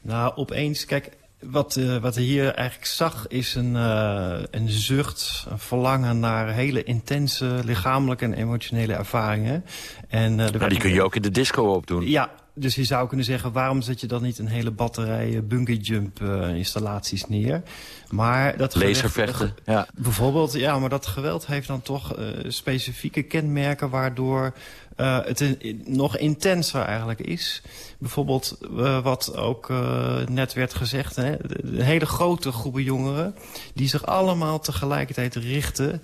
Nou, opeens, kijk, wat, uh, wat hij hier eigenlijk zag is een, uh, een zucht, een verlangen naar hele intense lichamelijke en emotionele ervaringen. En, uh, maar die kun je ook in de disco opdoen. Ja, dus je zou kunnen zeggen, waarom zet je dan niet een hele batterij bungee jump installaties neer? Maar dat Laservechten, ja. Bijvoorbeeld, ja, maar dat geweld heeft dan toch specifieke kenmerken waardoor uh, het in, nog intenser eigenlijk is. Bijvoorbeeld uh, wat ook uh, net werd gezegd. Hè, een hele grote groepen jongeren die zich allemaal tegelijkertijd richten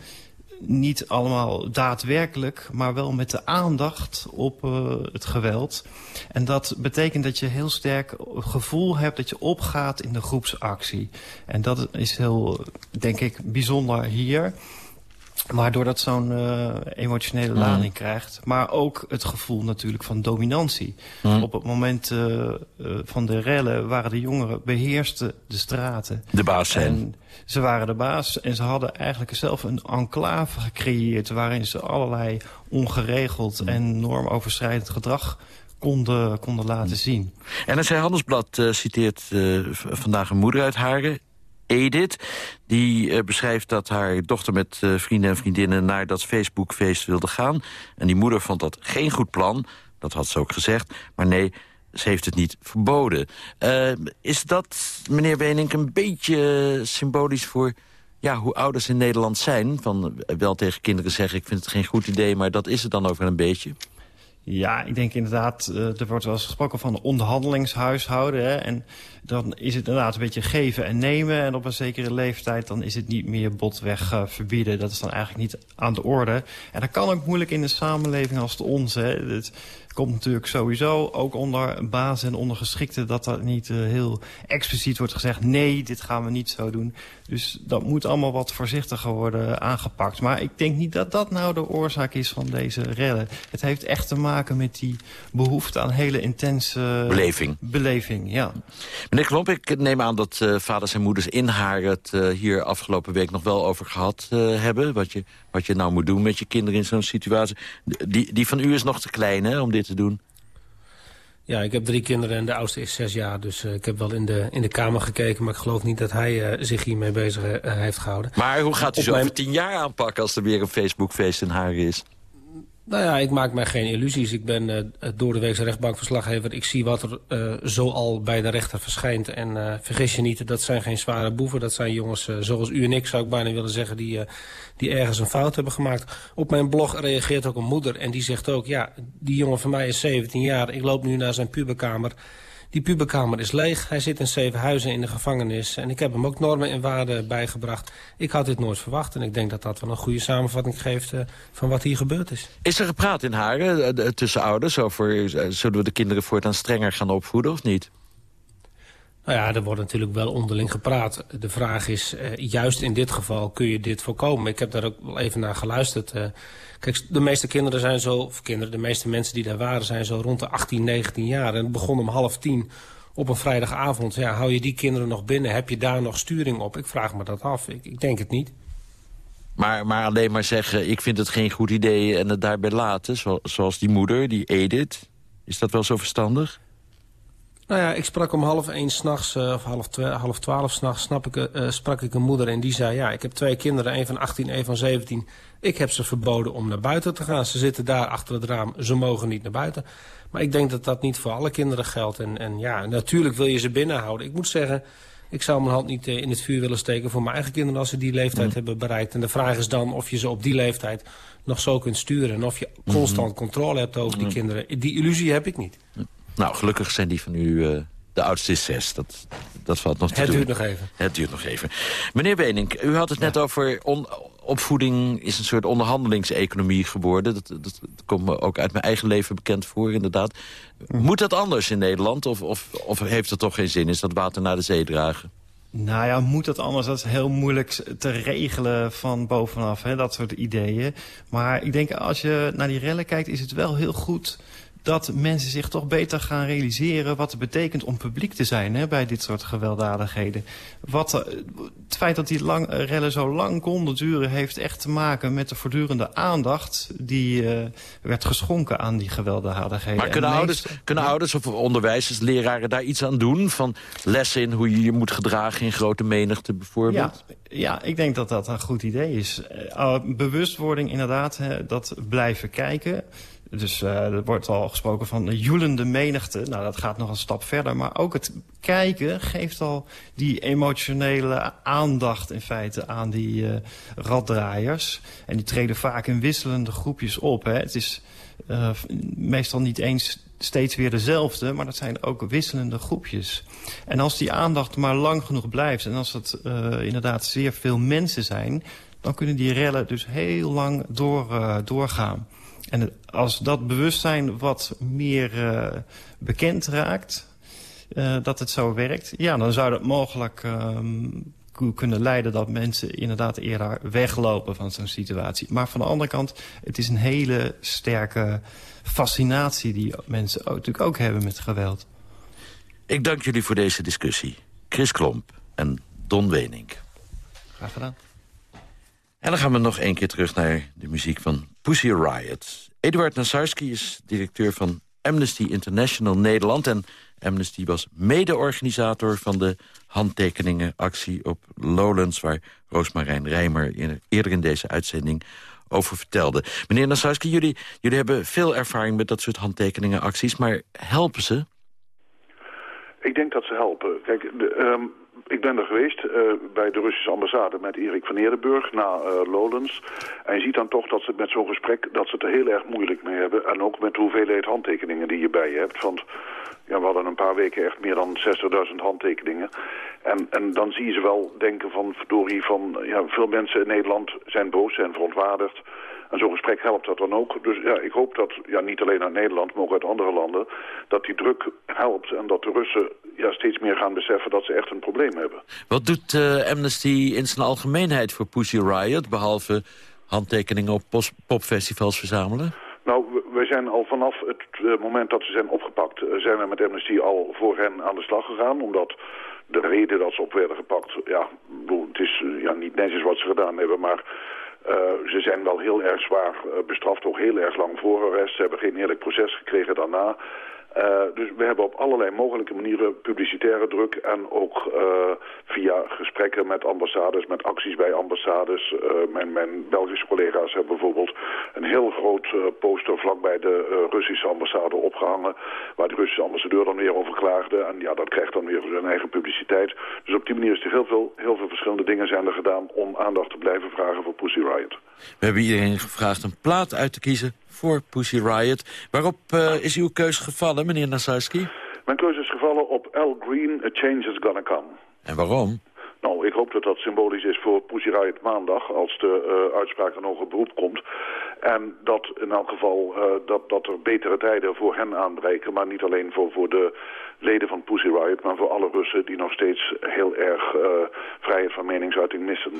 niet allemaal daadwerkelijk, maar wel met de aandacht op uh, het geweld. En dat betekent dat je heel sterk het gevoel hebt dat je opgaat in de groepsactie. En dat is heel, denk ik, bijzonder hier. Waardoor dat zo'n uh, emotionele mm. lading krijgt. Maar ook het gevoel natuurlijk van dominantie. Mm. Op het moment uh, uh, van de rellen waren de jongeren beheersten de straten. De baas zijn. En ze waren de baas en ze hadden eigenlijk zelf een enclave gecreëerd... waarin ze allerlei ongeregeld mm. en normoverschrijdend gedrag konden, konden laten zien. En het Handelsblad citeert vandaag een moeder uit Haren... Edith. Die uh, beschrijft dat haar dochter met uh, vrienden en vriendinnen... naar dat Facebookfeest wilde gaan. En die moeder vond dat geen goed plan. Dat had ze ook gezegd. Maar nee, ze heeft het niet verboden. Uh, is dat, meneer Wenink, een beetje symbolisch voor... Ja, hoe ouders in Nederland zijn? Van wel tegen kinderen zeggen, ik vind het geen goed idee... maar dat is het dan over een beetje? Ja, ik denk inderdaad, er wordt wel eens gesproken van onderhandelingshuishouden. Hè? En dan is het inderdaad een beetje geven en nemen. En op een zekere leeftijd dan is het niet meer botweg uh, verbieden. Dat is dan eigenlijk niet aan de orde. En dat kan ook moeilijk in een samenleving als de onze. Hè? Het, komt natuurlijk sowieso ook onder baas en ondergeschikte... dat dat niet uh, heel expliciet wordt gezegd... nee, dit gaan we niet zo doen. Dus dat moet allemaal wat voorzichtiger worden aangepakt. Maar ik denk niet dat dat nou de oorzaak is van deze redden. Het heeft echt te maken met die behoefte aan hele intense... Beleving. Beleving, ja. Meneer Klomp, ik neem aan dat uh, vaders en moeders in haar... het uh, hier afgelopen week nog wel over gehad hebben. Wat je, wat je nou moet doen met je kinderen in zo'n situatie. Die, die van u is nog te klein, hè, om dit te doen? Ja, ik heb drie kinderen en de oudste is zes jaar. Dus ik heb wel in de, in de kamer gekeken. Maar ik geloof niet dat hij zich hiermee bezig heeft gehouden. Maar hoe gaat u zo mijn... over tien jaar aanpakken als er weer een Facebookfeest in haar is? Nou ja, ik maak mij geen illusies. Ik ben uh, door de weekse rechtbankverslaggever. Ik zie wat er uh, zo al bij de rechter verschijnt. En uh, vergis je niet, dat zijn geen zware boeven. Dat zijn jongens zoals u en ik, zou ik bijna willen zeggen... Die, die ergens een fout hebben gemaakt. Op mijn blog reageert ook een moeder en die zegt ook... ja, die jongen van mij is 17 jaar. Ik loop nu naar zijn puberkamer. Die puberkamer is leeg. Hij zit in zeven huizen in de gevangenis. En ik heb hem ook normen en waarden bijgebracht. Ik had dit nooit verwacht. En ik denk dat dat wel een goede samenvatting geeft uh, van wat hier gebeurd is. Is er gepraat in Haren uh, tussen ouders over... Uh, zullen we de kinderen voortaan strenger gaan opvoeden of niet? Nou ja, er wordt natuurlijk wel onderling gepraat. De vraag is, juist in dit geval kun je dit voorkomen. Ik heb daar ook wel even naar geluisterd. Kijk, de meeste kinderen zijn zo, of kinderen, de meeste mensen die daar waren... zijn zo rond de 18, 19 jaar. En het begon om half tien op een vrijdagavond. Ja, hou je die kinderen nog binnen? Heb je daar nog sturing op? Ik vraag me dat af. Ik, ik denk het niet. Maar, maar alleen maar zeggen, ik vind het geen goed idee... en het daarbij laten, zoals die moeder, die Edith... is dat wel zo verstandig? Nou ja, ik sprak om half één s'nachts, uh, of half, half twaalf s'nachts, uh, sprak ik een moeder en die zei... ja, ik heb twee kinderen, één van 18, één van 17. Ik heb ze verboden om naar buiten te gaan. Ze zitten daar achter het raam, ze mogen niet naar buiten. Maar ik denk dat dat niet voor alle kinderen geldt. En, en ja, natuurlijk wil je ze binnenhouden. Ik moet zeggen, ik zou mijn hand niet in het vuur willen steken voor mijn eigen kinderen... als ze die leeftijd mm. hebben bereikt. En de vraag is dan of je ze op die leeftijd nog zo kunt sturen... en of je constant mm. controle hebt over die kinderen. Die illusie heb ik niet. Nou, gelukkig zijn die van u... Uh, de oudste is zes. Dat, dat valt nog te Het doen. duurt nog even. Het duurt nog even. Meneer Wenink, u had het ja. net over... On, opvoeding is een soort onderhandelingseconomie geworden. Dat, dat, dat, komt me ook uit mijn eigen leven bekend voor, inderdaad. Moet dat anders in Nederland? Of, of, of heeft het toch geen zin? Is dat water naar de zee dragen? Nou ja, moet dat anders? Dat is heel moeilijk te regelen van bovenaf, hè, dat soort ideeën. Maar ik denk, als je naar die rellen kijkt, is het wel heel goed dat mensen zich toch beter gaan realiseren wat het betekent om publiek te zijn hè, bij dit soort gewelddadigheden. Wat, uh, het feit dat die lang, uh, rellen zo lang konden duren heeft echt te maken met de voortdurende aandacht die uh, werd geschonken aan die gewelddadigheden. Maar kunnen, ouders, kunnen ouders of onderwijzers, leraren daar iets aan doen? Van lessen in hoe je je moet gedragen in grote menigte bijvoorbeeld? Ja, ja ik denk dat dat een goed idee is. bewustwording inderdaad, hè, dat blijven kijken dus uh, er wordt al gesproken van de joelende menigte. Nou, dat gaat nog een stap verder. Maar ook het kijken geeft al die emotionele aandacht in feite aan die uh, raddraaiers. En die treden vaak in wisselende groepjes op. Hè. Het is uh, meestal niet eens steeds weer dezelfde, maar dat zijn ook wisselende groepjes. En als die aandacht maar lang genoeg blijft... en als het inderdaad zeer veel mensen zijn... dan kunnen die rellen dus heel lang door, doorgaan. En als dat bewustzijn wat meer uh, bekend raakt, uh, dat het zo werkt... ja, dan zou dat mogelijk um, kunnen leiden dat mensen inderdaad eerder weglopen van zo'n situatie. Maar van de andere kant, het is een hele sterke fascinatie... die mensen ook, natuurlijk ook hebben met geweld. Ik dank jullie voor deze discussie. Chris Klomp en Don Wenink. Graag gedaan. En dan gaan we nog één keer terug naar de muziek van Pussy Riot. Eduard Nassarski is directeur van Amnesty International Nederland... en Amnesty was mede-organisator van de handtekeningenactie op Lowlands... waar Roosmarijn Rijmer eerder in deze uitzending over vertelde. Meneer Nassarski, jullie, jullie hebben veel ervaring met dat soort handtekeningenacties... maar helpen ze? Ik denk dat ze helpen. Kijk, de, um, ik ben er geweest uh, bij de Russische ambassade met Erik van Eerdenburg na uh. En je ziet dan toch dat ze met zo'n gesprek dat ze het er heel erg moeilijk mee hebben. En ook met de hoeveelheid handtekeningen die je bij je hebt. Want ja, we hadden een paar weken echt meer dan 60.000 handtekeningen. En, en dan zie je ze wel denken van, verdorie, van ja, veel mensen in Nederland zijn boos, zijn verontwaardigd. En zo'n gesprek helpt dat dan ook. Dus ja, ik hoop dat, ja, niet alleen uit Nederland, maar ook uit andere landen... dat die druk helpt en dat de Russen ja, steeds meer gaan beseffen dat ze echt een probleem hebben. Wat doet uh, Amnesty in zijn algemeenheid voor Pussy Riot... behalve handtekeningen op popfestivals verzamelen? Nou, wij zijn al vanaf het uh, moment dat ze zijn opgepakt... Uh, zijn we met Amnesty al voor hen aan de slag gegaan, omdat de reden dat ze op werden gepakt, ja, het is ja, niet netjes wat ze gedaan hebben, maar uh, ze zijn wel heel erg zwaar uh, bestraft, ook heel erg lang voor arrest. Ze hebben geen eerlijk proces gekregen daarna. Uh, dus we hebben op allerlei mogelijke manieren publicitaire druk... en ook uh, via gesprekken met ambassades, met acties bij ambassades. Uh, mijn, mijn Belgische collega's hebben bijvoorbeeld een heel groot poster... vlakbij de Russische ambassade opgehangen... waar de Russische ambassadeur dan weer over klaagde. En ja, dat krijgt dan weer zijn eigen publiciteit. Dus op die manier is er heel veel, heel veel verschillende dingen zijn er gedaan... om aandacht te blijven vragen voor Pussy Riot. We hebben iedereen gevraagd een plaat uit te kiezen voor Pussy Riot. Waarop uh, is uw keus gevallen, meneer Nassarski? Mijn keuze is gevallen op Al Green, A Change Is Gonna Come. En waarom? Nou, ik hoop dat dat symbolisch is voor Pussy Riot maandag... als de uh, uitspraak een hoger beroep komt. En dat in elk geval uh, dat, dat er betere tijden voor hen aanbreken... maar niet alleen voor, voor de leden van Pussy Riot... maar voor alle Russen die nog steeds heel erg uh, vrijheid van meningsuiting missen.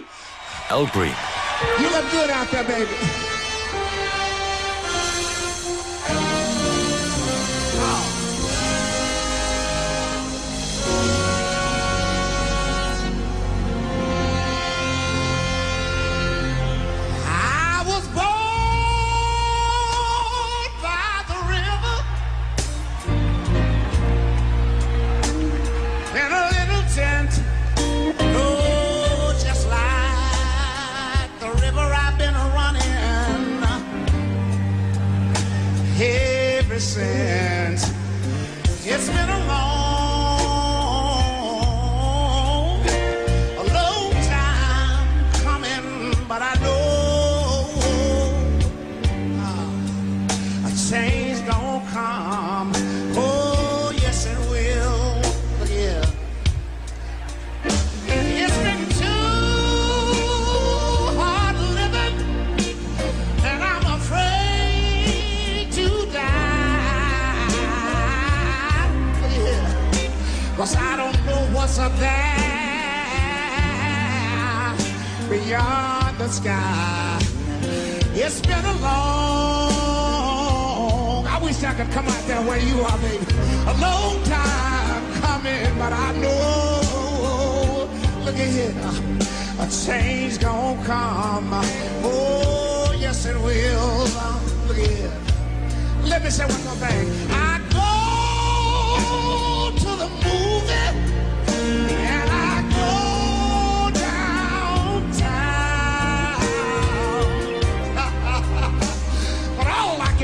Al Green. You look good out there, baby. sin. Cause I don't know what's up there beyond the sky. It's been a long, I wish I could come out there where you are, baby. A long time coming, but I know. Look at here, a change gonna come. Oh, yes it will. Look at here. Let me say one more thing.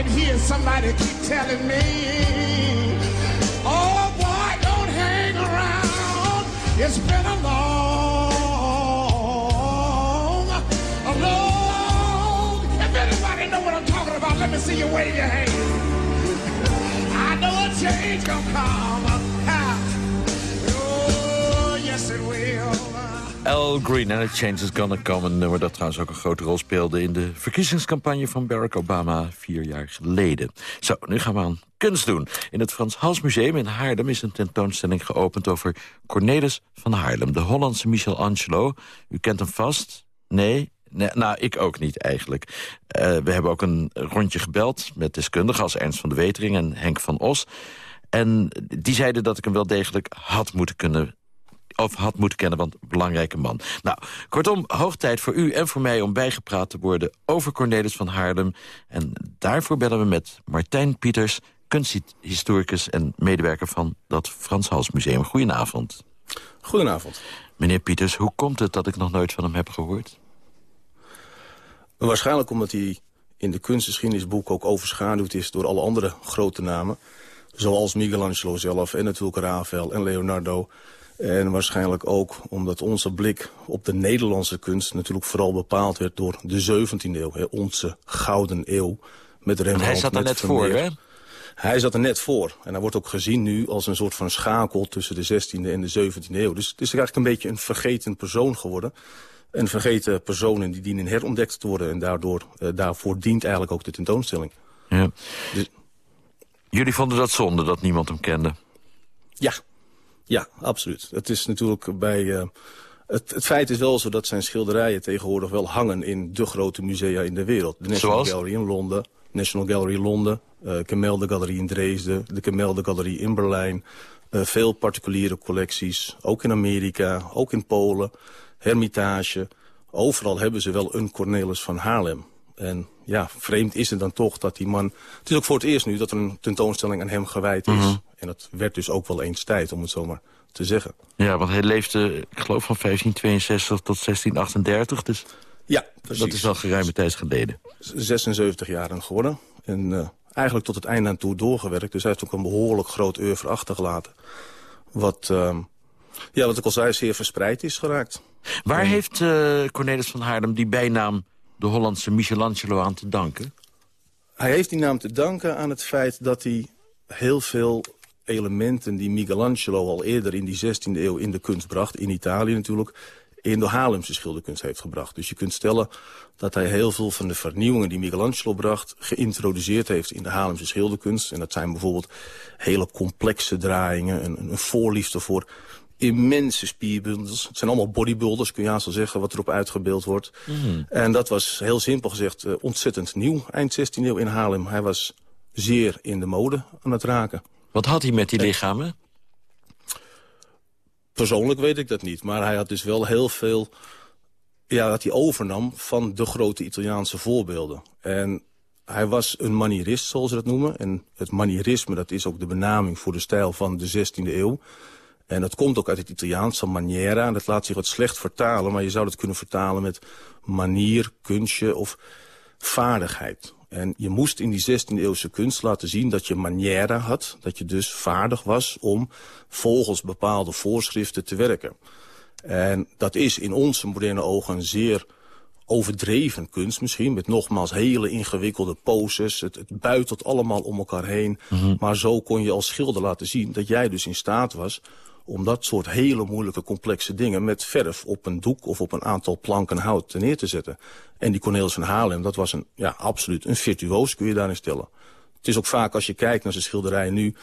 Can hear somebody keep telling me, oh boy, don't hang around. It's been a long, a long. If anybody know what I'm talking about, let me see you wave your hand. I know a change gonna come. Oh, yes it will. Al Green en A Change is Gonna Come. Een nummer dat trouwens ook een grote rol speelde... in de verkiezingscampagne van Barack Obama vier jaar geleden. Zo, nu gaan we aan kunst doen. In het Frans Hals Museum in Haarlem is een tentoonstelling geopend... over Cornelis van Haarlem, de Hollandse Michelangelo. U kent hem vast? Nee? Nee, nou, ik ook niet eigenlijk. Eh, we hebben ook een rondje gebeld met deskundigen als Ernst van de Wetering en Henk van Os. En die zeiden dat ik hem wel degelijk had moeten kunnen of had moeten kennen, want belangrijke man. Nou, kortom, hoog tijd voor u en voor mij om bijgepraat te worden... over Cornelis van Haarlem. En daarvoor bellen we met Martijn Pieters... kunsthistoricus en medewerker van dat Frans Hals Museum. Goedenavond. Goedenavond. Meneer Pieters, hoe komt het dat ik nog nooit van hem heb gehoord? Waarschijnlijk omdat hij in de kunstgeschiedenisboek ook overschaduwd is... door alle andere grote namen. Zoals Michelangelo zelf en natuurlijk Rafael en Leonardo... En waarschijnlijk ook omdat onze blik op de Nederlandse kunst... natuurlijk vooral bepaald werd door de 17e eeuw. Hè, onze gouden eeuw. Met Rembrandt, hij zat er net voor, hè? Hij zat er net voor. En hij wordt ook gezien nu als een soort van schakel... tussen de 16e en de 17e eeuw. Dus het is eigenlijk een beetje een vergeten persoon geworden. En vergeten personen die dienen herontdekt te worden. En daardoor, eh, daarvoor dient eigenlijk ook de tentoonstelling. Ja. Dus- Jullie vonden dat zonde dat niemand hem kende? Ja, ja, absoluut. Het is natuurlijk bij... eh, het, het feit is wel zo dat zijn schilderijen tegenwoordig wel hangen in de grote musea in de wereld. De National Zoals? Gallery in Londen, National Gallery Londen, eh Gemelde Galerie in Dresden, de Gemelde Galerie in Berlijn. eh, veel particuliere collecties, ook in Amerika, ook in Polen, Hermitage. Overal hebben ze wel een Cornelis van Haarlem. En ja, vreemd is het dan toch dat die man... Het is ook voor het eerst nu dat er een tentoonstelling aan hem gewijd is. Mhm. En dat werd dus ook wel eens tijd, om het zo maar te zeggen. Ja, want hij leefde, ik geloof, van 1562 tot 1638. Dus Ja, precies. dat is al geruime tijd geleden. 76 jaar geworden. En eh, eigenlijk tot het einde aan toe doorgewerkt. Dus hij heeft ook een behoorlijk groot oeuvre achtergelaten. Wat, ehm, ja, wat ik al zei, zeer verspreid is geraakt. Waar heeft eh, Cornelis van Haarlem die bijnaam... de Hollandse Michelangelo aan te danken? Hij heeft die naam te danken aan het feit dat hij heel veel elementen die Michelangelo al eerder in die 16e eeuw in de kunst bracht, in Italië natuurlijk, in de Haarlemse schilderkunst heeft gebracht. Dus je kunt stellen dat hij heel veel van de vernieuwingen die Michelangelo bracht, geïntroduceerd heeft in de Haarlemse schilderkunst. En dat zijn bijvoorbeeld hele complexe draaiingen, een, een voorliefde voor immense spierbundels. Het zijn allemaal bodybuilders, kun je haast wel zeggen, wat erop uitgebeeld wordt. En dat was heel simpel gezegd eh, ontzettend nieuw, eind 16e eeuw in Haarlem. Hij was zeer in de mode aan het raken. Wat had hij met die lichamen? Persoonlijk weet ik dat niet, maar hij had dus wel heel veel... Ja, dat hij overnam van de grote Italiaanse voorbeelden. En hij was een manierist, zoals ze dat noemen. En het manierisme, dat is ook de benaming voor de stijl van de 16e eeuw. En dat komt ook uit het Italiaans, van maniera. En dat laat zich wat slecht vertalen, maar je zou dat kunnen vertalen met manier, kunstje of vaardigheid. En je moest in die 16e eeuwse kunst laten zien dat je maniera had. Dat je dus vaardig was om volgens bepaalde voorschriften te werken. En dat is in onze moderne ogen een zeer overdreven kunst misschien. Met nogmaals hele ingewikkelde poses. Het, het buitelt allemaal om elkaar heen. Maar zo kon je als schilder laten zien dat jij dus in staat was om dat soort hele moeilijke complexe dingen met verf op een doek of op een aantal planken hout neer te zetten. En die Cornelis van Haarlem, dat was een, ja, absoluut een virtuoos kun je daarin stellen. Het is ook vaak als je kijkt naar zijn schilderijen nu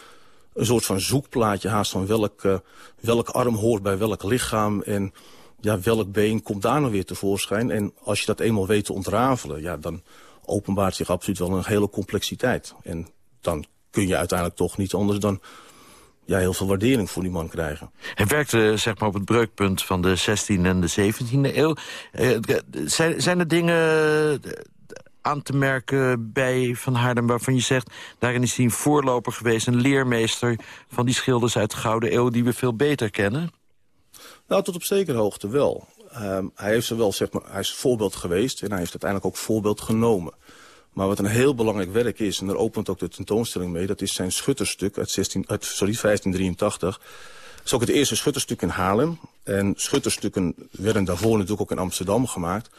een soort van zoekplaatje haast van welk, uh, welk arm hoort bij welk lichaam en ja, welk been komt daar nou weer tevoorschijn. En als je dat eenmaal weet te ontrafelen, ja, dan openbaart zich absoluut wel een hele complexiteit. En dan kun je uiteindelijk toch niet anders dan ja, heel veel waardering voor die man krijgen. Hij werkte zeg maar, op het breukpunt van de 16e en de 17e eeuw. Eh, zijn, zijn er dingen eh, aan te merken bij Van Haarden waarvan je zegt... daarin is hij een voorloper geweest, een leermeester... van die schilders uit de Gouden Eeuw die we veel beter kennen? Nou, tot op zekere hoogte wel. Um, hij, heeft wel, zeg maar, hij is voorbeeld geweest en hij heeft uiteindelijk ook voorbeeld genomen. Maar wat een heel belangrijk werk is, en daar opent ook de tentoonstelling mee... dat is zijn schutterstuk uit, 16, uit sorry, 1583. Dat is ook het eerste schutterstuk in Haarlem. En schutterstukken werden daarvoor natuurlijk ook in Amsterdam gemaakt.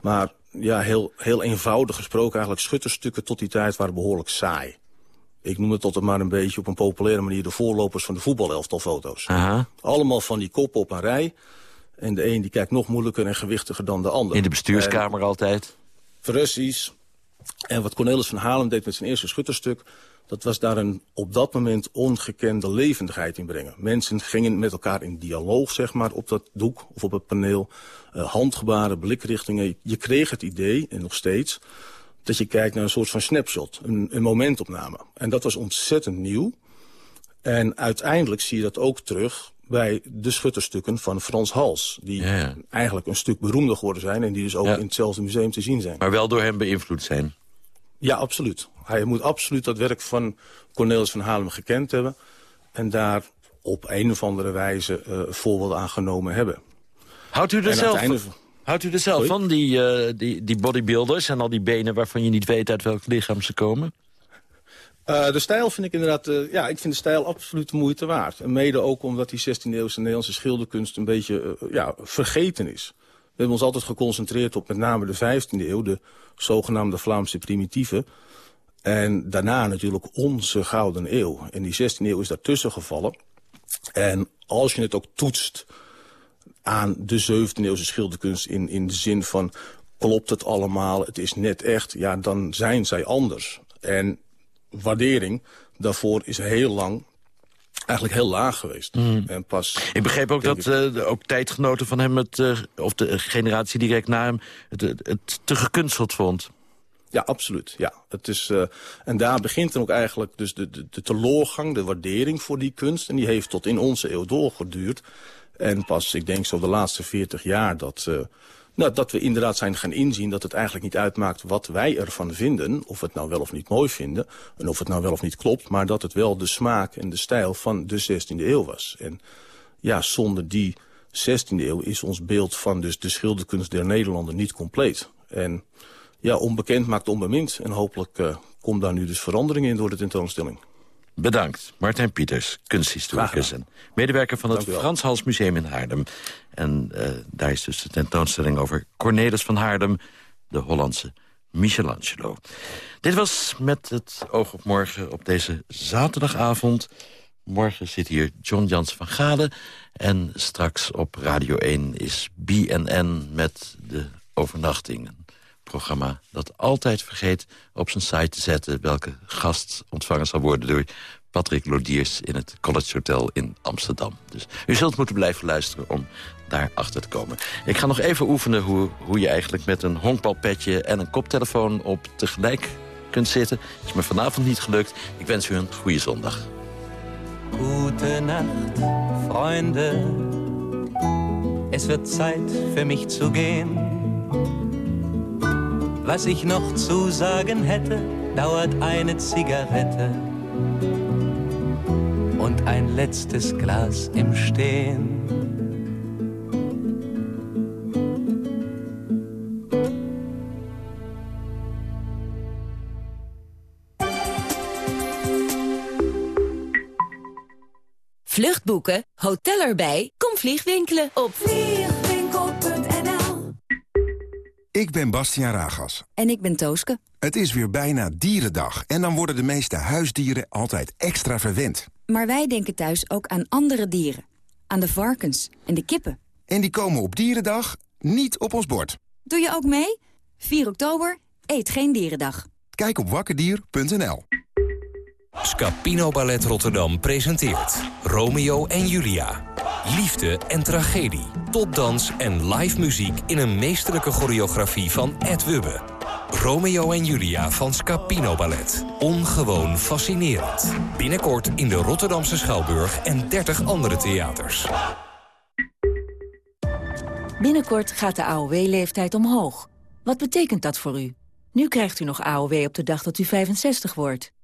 Maar ja, heel, heel eenvoudig gesproken eigenlijk... schutterstukken tot die tijd waren behoorlijk saai. Ik noem het tot maar een beetje op een populaire manier... de voorlopers van de voetbalelftalfoto's. Aha. Allemaal van die koppen op een rij. En de een die kijkt nog moeilijker en gewichtiger dan de ander. In de bestuurskamer altijd. Precies. En wat Cornelis van Halen deed met zijn eerste schutterstuk... dat was daar een op dat moment ongekende levendigheid in brengen. Mensen gingen met elkaar in dialoog, zeg maar, op dat doek of op het paneel. Uh, handgebaren, blikrichtingen. Je kreeg het idee, en nog steeds, dat je kijkt naar een soort van snapshot. Een, een momentopname. En dat was ontzettend nieuw. En uiteindelijk zie je dat ook terug bij de schutterstukken van Frans Hals. Die Ja, eigenlijk een stuk beroemder geworden zijn... en die dus ook Ja. in hetzelfde museum te zien zijn. Maar wel door hem beïnvloed zijn. Ja, absoluut. Hij moet absoluut dat werk van Cornelis van Halem gekend hebben... en daar op een of andere wijze eh voorbeeld aan genomen hebben. Houdt u er En zelf, einde houdt u er zelf Sorry? van, die, eh, die, die bodybuilders... en al die benen waarvan je niet weet uit welk lichaam ze komen? Eh, de stijl vind ik inderdaad, eh, ja, ik vind de stijl absoluut de moeite waard. En mede ook omdat die 16e-eeuwse Nederlandse schilderkunst een beetje eh, ja, vergeten is. We hebben ons altijd geconcentreerd op met name de 15e eeuw, de zogenaamde Vlaamse primitieve. En daarna natuurlijk onze Gouden Eeuw. En die 16e eeuw is daartussen gevallen. En als je het ook toetst aan de 17e-eeuwse schilderkunst in, in de zin van... klopt het allemaal, het is net echt, ja, dan zijn zij anders. En waardering daarvoor is heel lang eigenlijk heel laag geweest. En pas, Ik begreep ook dat eh, ook tijdgenoten van hem, het, eh, of de generatie direct na hem... het, te gekunsteld vond. Ja, absoluut. Ja. Het is, eh, en daar begint dan ook eigenlijk dus de, de, de teloorgang, de waardering voor die kunst. En die heeft tot in onze eeuw doorgeduurd. En pas, ik denk zo de laatste 40 jaar, dat, nou, dat we inderdaad zijn gaan inzien... dat het eigenlijk niet uitmaakt wat wij ervan vinden. Of het nou wel of niet mooi vinden. En of het nou wel of niet klopt. Maar dat het wel de smaak en de stijl van de 16e eeuw was. En ja, zonder die 16e eeuw is ons beeld van dus de schilderkunst der Nederlanden niet compleet. En ja, onbekend maakt onbemind. En hopelijk eh, komt daar nu dus verandering in door de tentoonstelling. Bedankt. Martijn Pieters, kunsthistoricus en medewerker van het. Frans Hals Museum in Haarlem. En eh, daar is dus de tentoonstelling over Cornelis van Haarlem, de Hollandse Michelangelo. Dit was met het oog op morgen op deze zaterdagavond. Morgen zit hier John Jans van Galen. En straks op Radio 1 is BNN met de overnachting. Programma dat altijd vergeet op zijn site te zetten... welke gast ontvangen zal worden door Patrick Lodiers... in het College Hotel in Amsterdam. Dus u zult moeten blijven luisteren om daar achter te komen. Ik ga nog even oefenen hoe, hoe je eigenlijk met een honkbalpetje... en een koptelefoon op tegelijk kunt zitten. Is me vanavond niet gelukt. Ik wens u een goede zondag. Gute Nacht, Freunde. Es wird Zeit für mich zu gehen. Was ich noch zu sagen hätte, dauert eine Zigarette und ein letztes Glas im Stehen. Vluchtboeken, hotel erbij, kom vliegwinkelen op Vliegwinkel.nl Ik ben Bastiaan Ragas. En ik ben Tooske. Het is weer bijna dierendag en dan worden de meeste huisdieren altijd extra verwend. Maar wij denken thuis ook aan andere dieren. Aan de varkens en de kippen. En die komen op dierendag niet op ons bord. Doe je ook mee? 4 oktober, eet geen dierendag. Kijk op wakkerdier.nl. Scapino Ballet Rotterdam presenteert Romeo en Julia. Liefde en tragedie, topdans en live muziek in een meesterlijke choreografie van Ed Wubbe. Romeo en Julia van Scapino Ballet. Ongewoon fascinerend. Binnenkort in de Rotterdamse Schouwburg en 30 andere theaters. Binnenkort gaat de AOW-leeftijd omhoog. Wat betekent dat voor u? Nu krijgt u nog AOW op de dag dat u 65 wordt.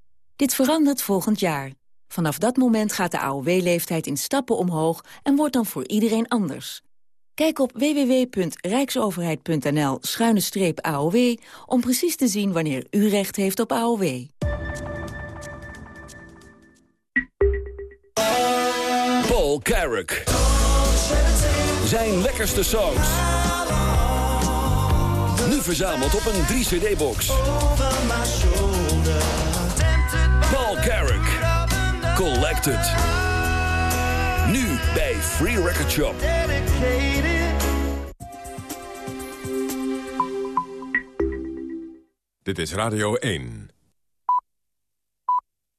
Dit verandert volgend jaar. Vanaf dat moment gaat de AOW-leeftijd in stappen omhoog... en wordt dan voor iedereen anders. Kijk op www.rijksoverheid.nl-aow... om precies te zien wanneer u recht heeft op AOW. Paul Carrick. Zijn lekkerste songs. Nu verzameld op een 3-cd-box. Paul Carrick. Collected. Nu bij Free Record Shop. Dit is Radio 1.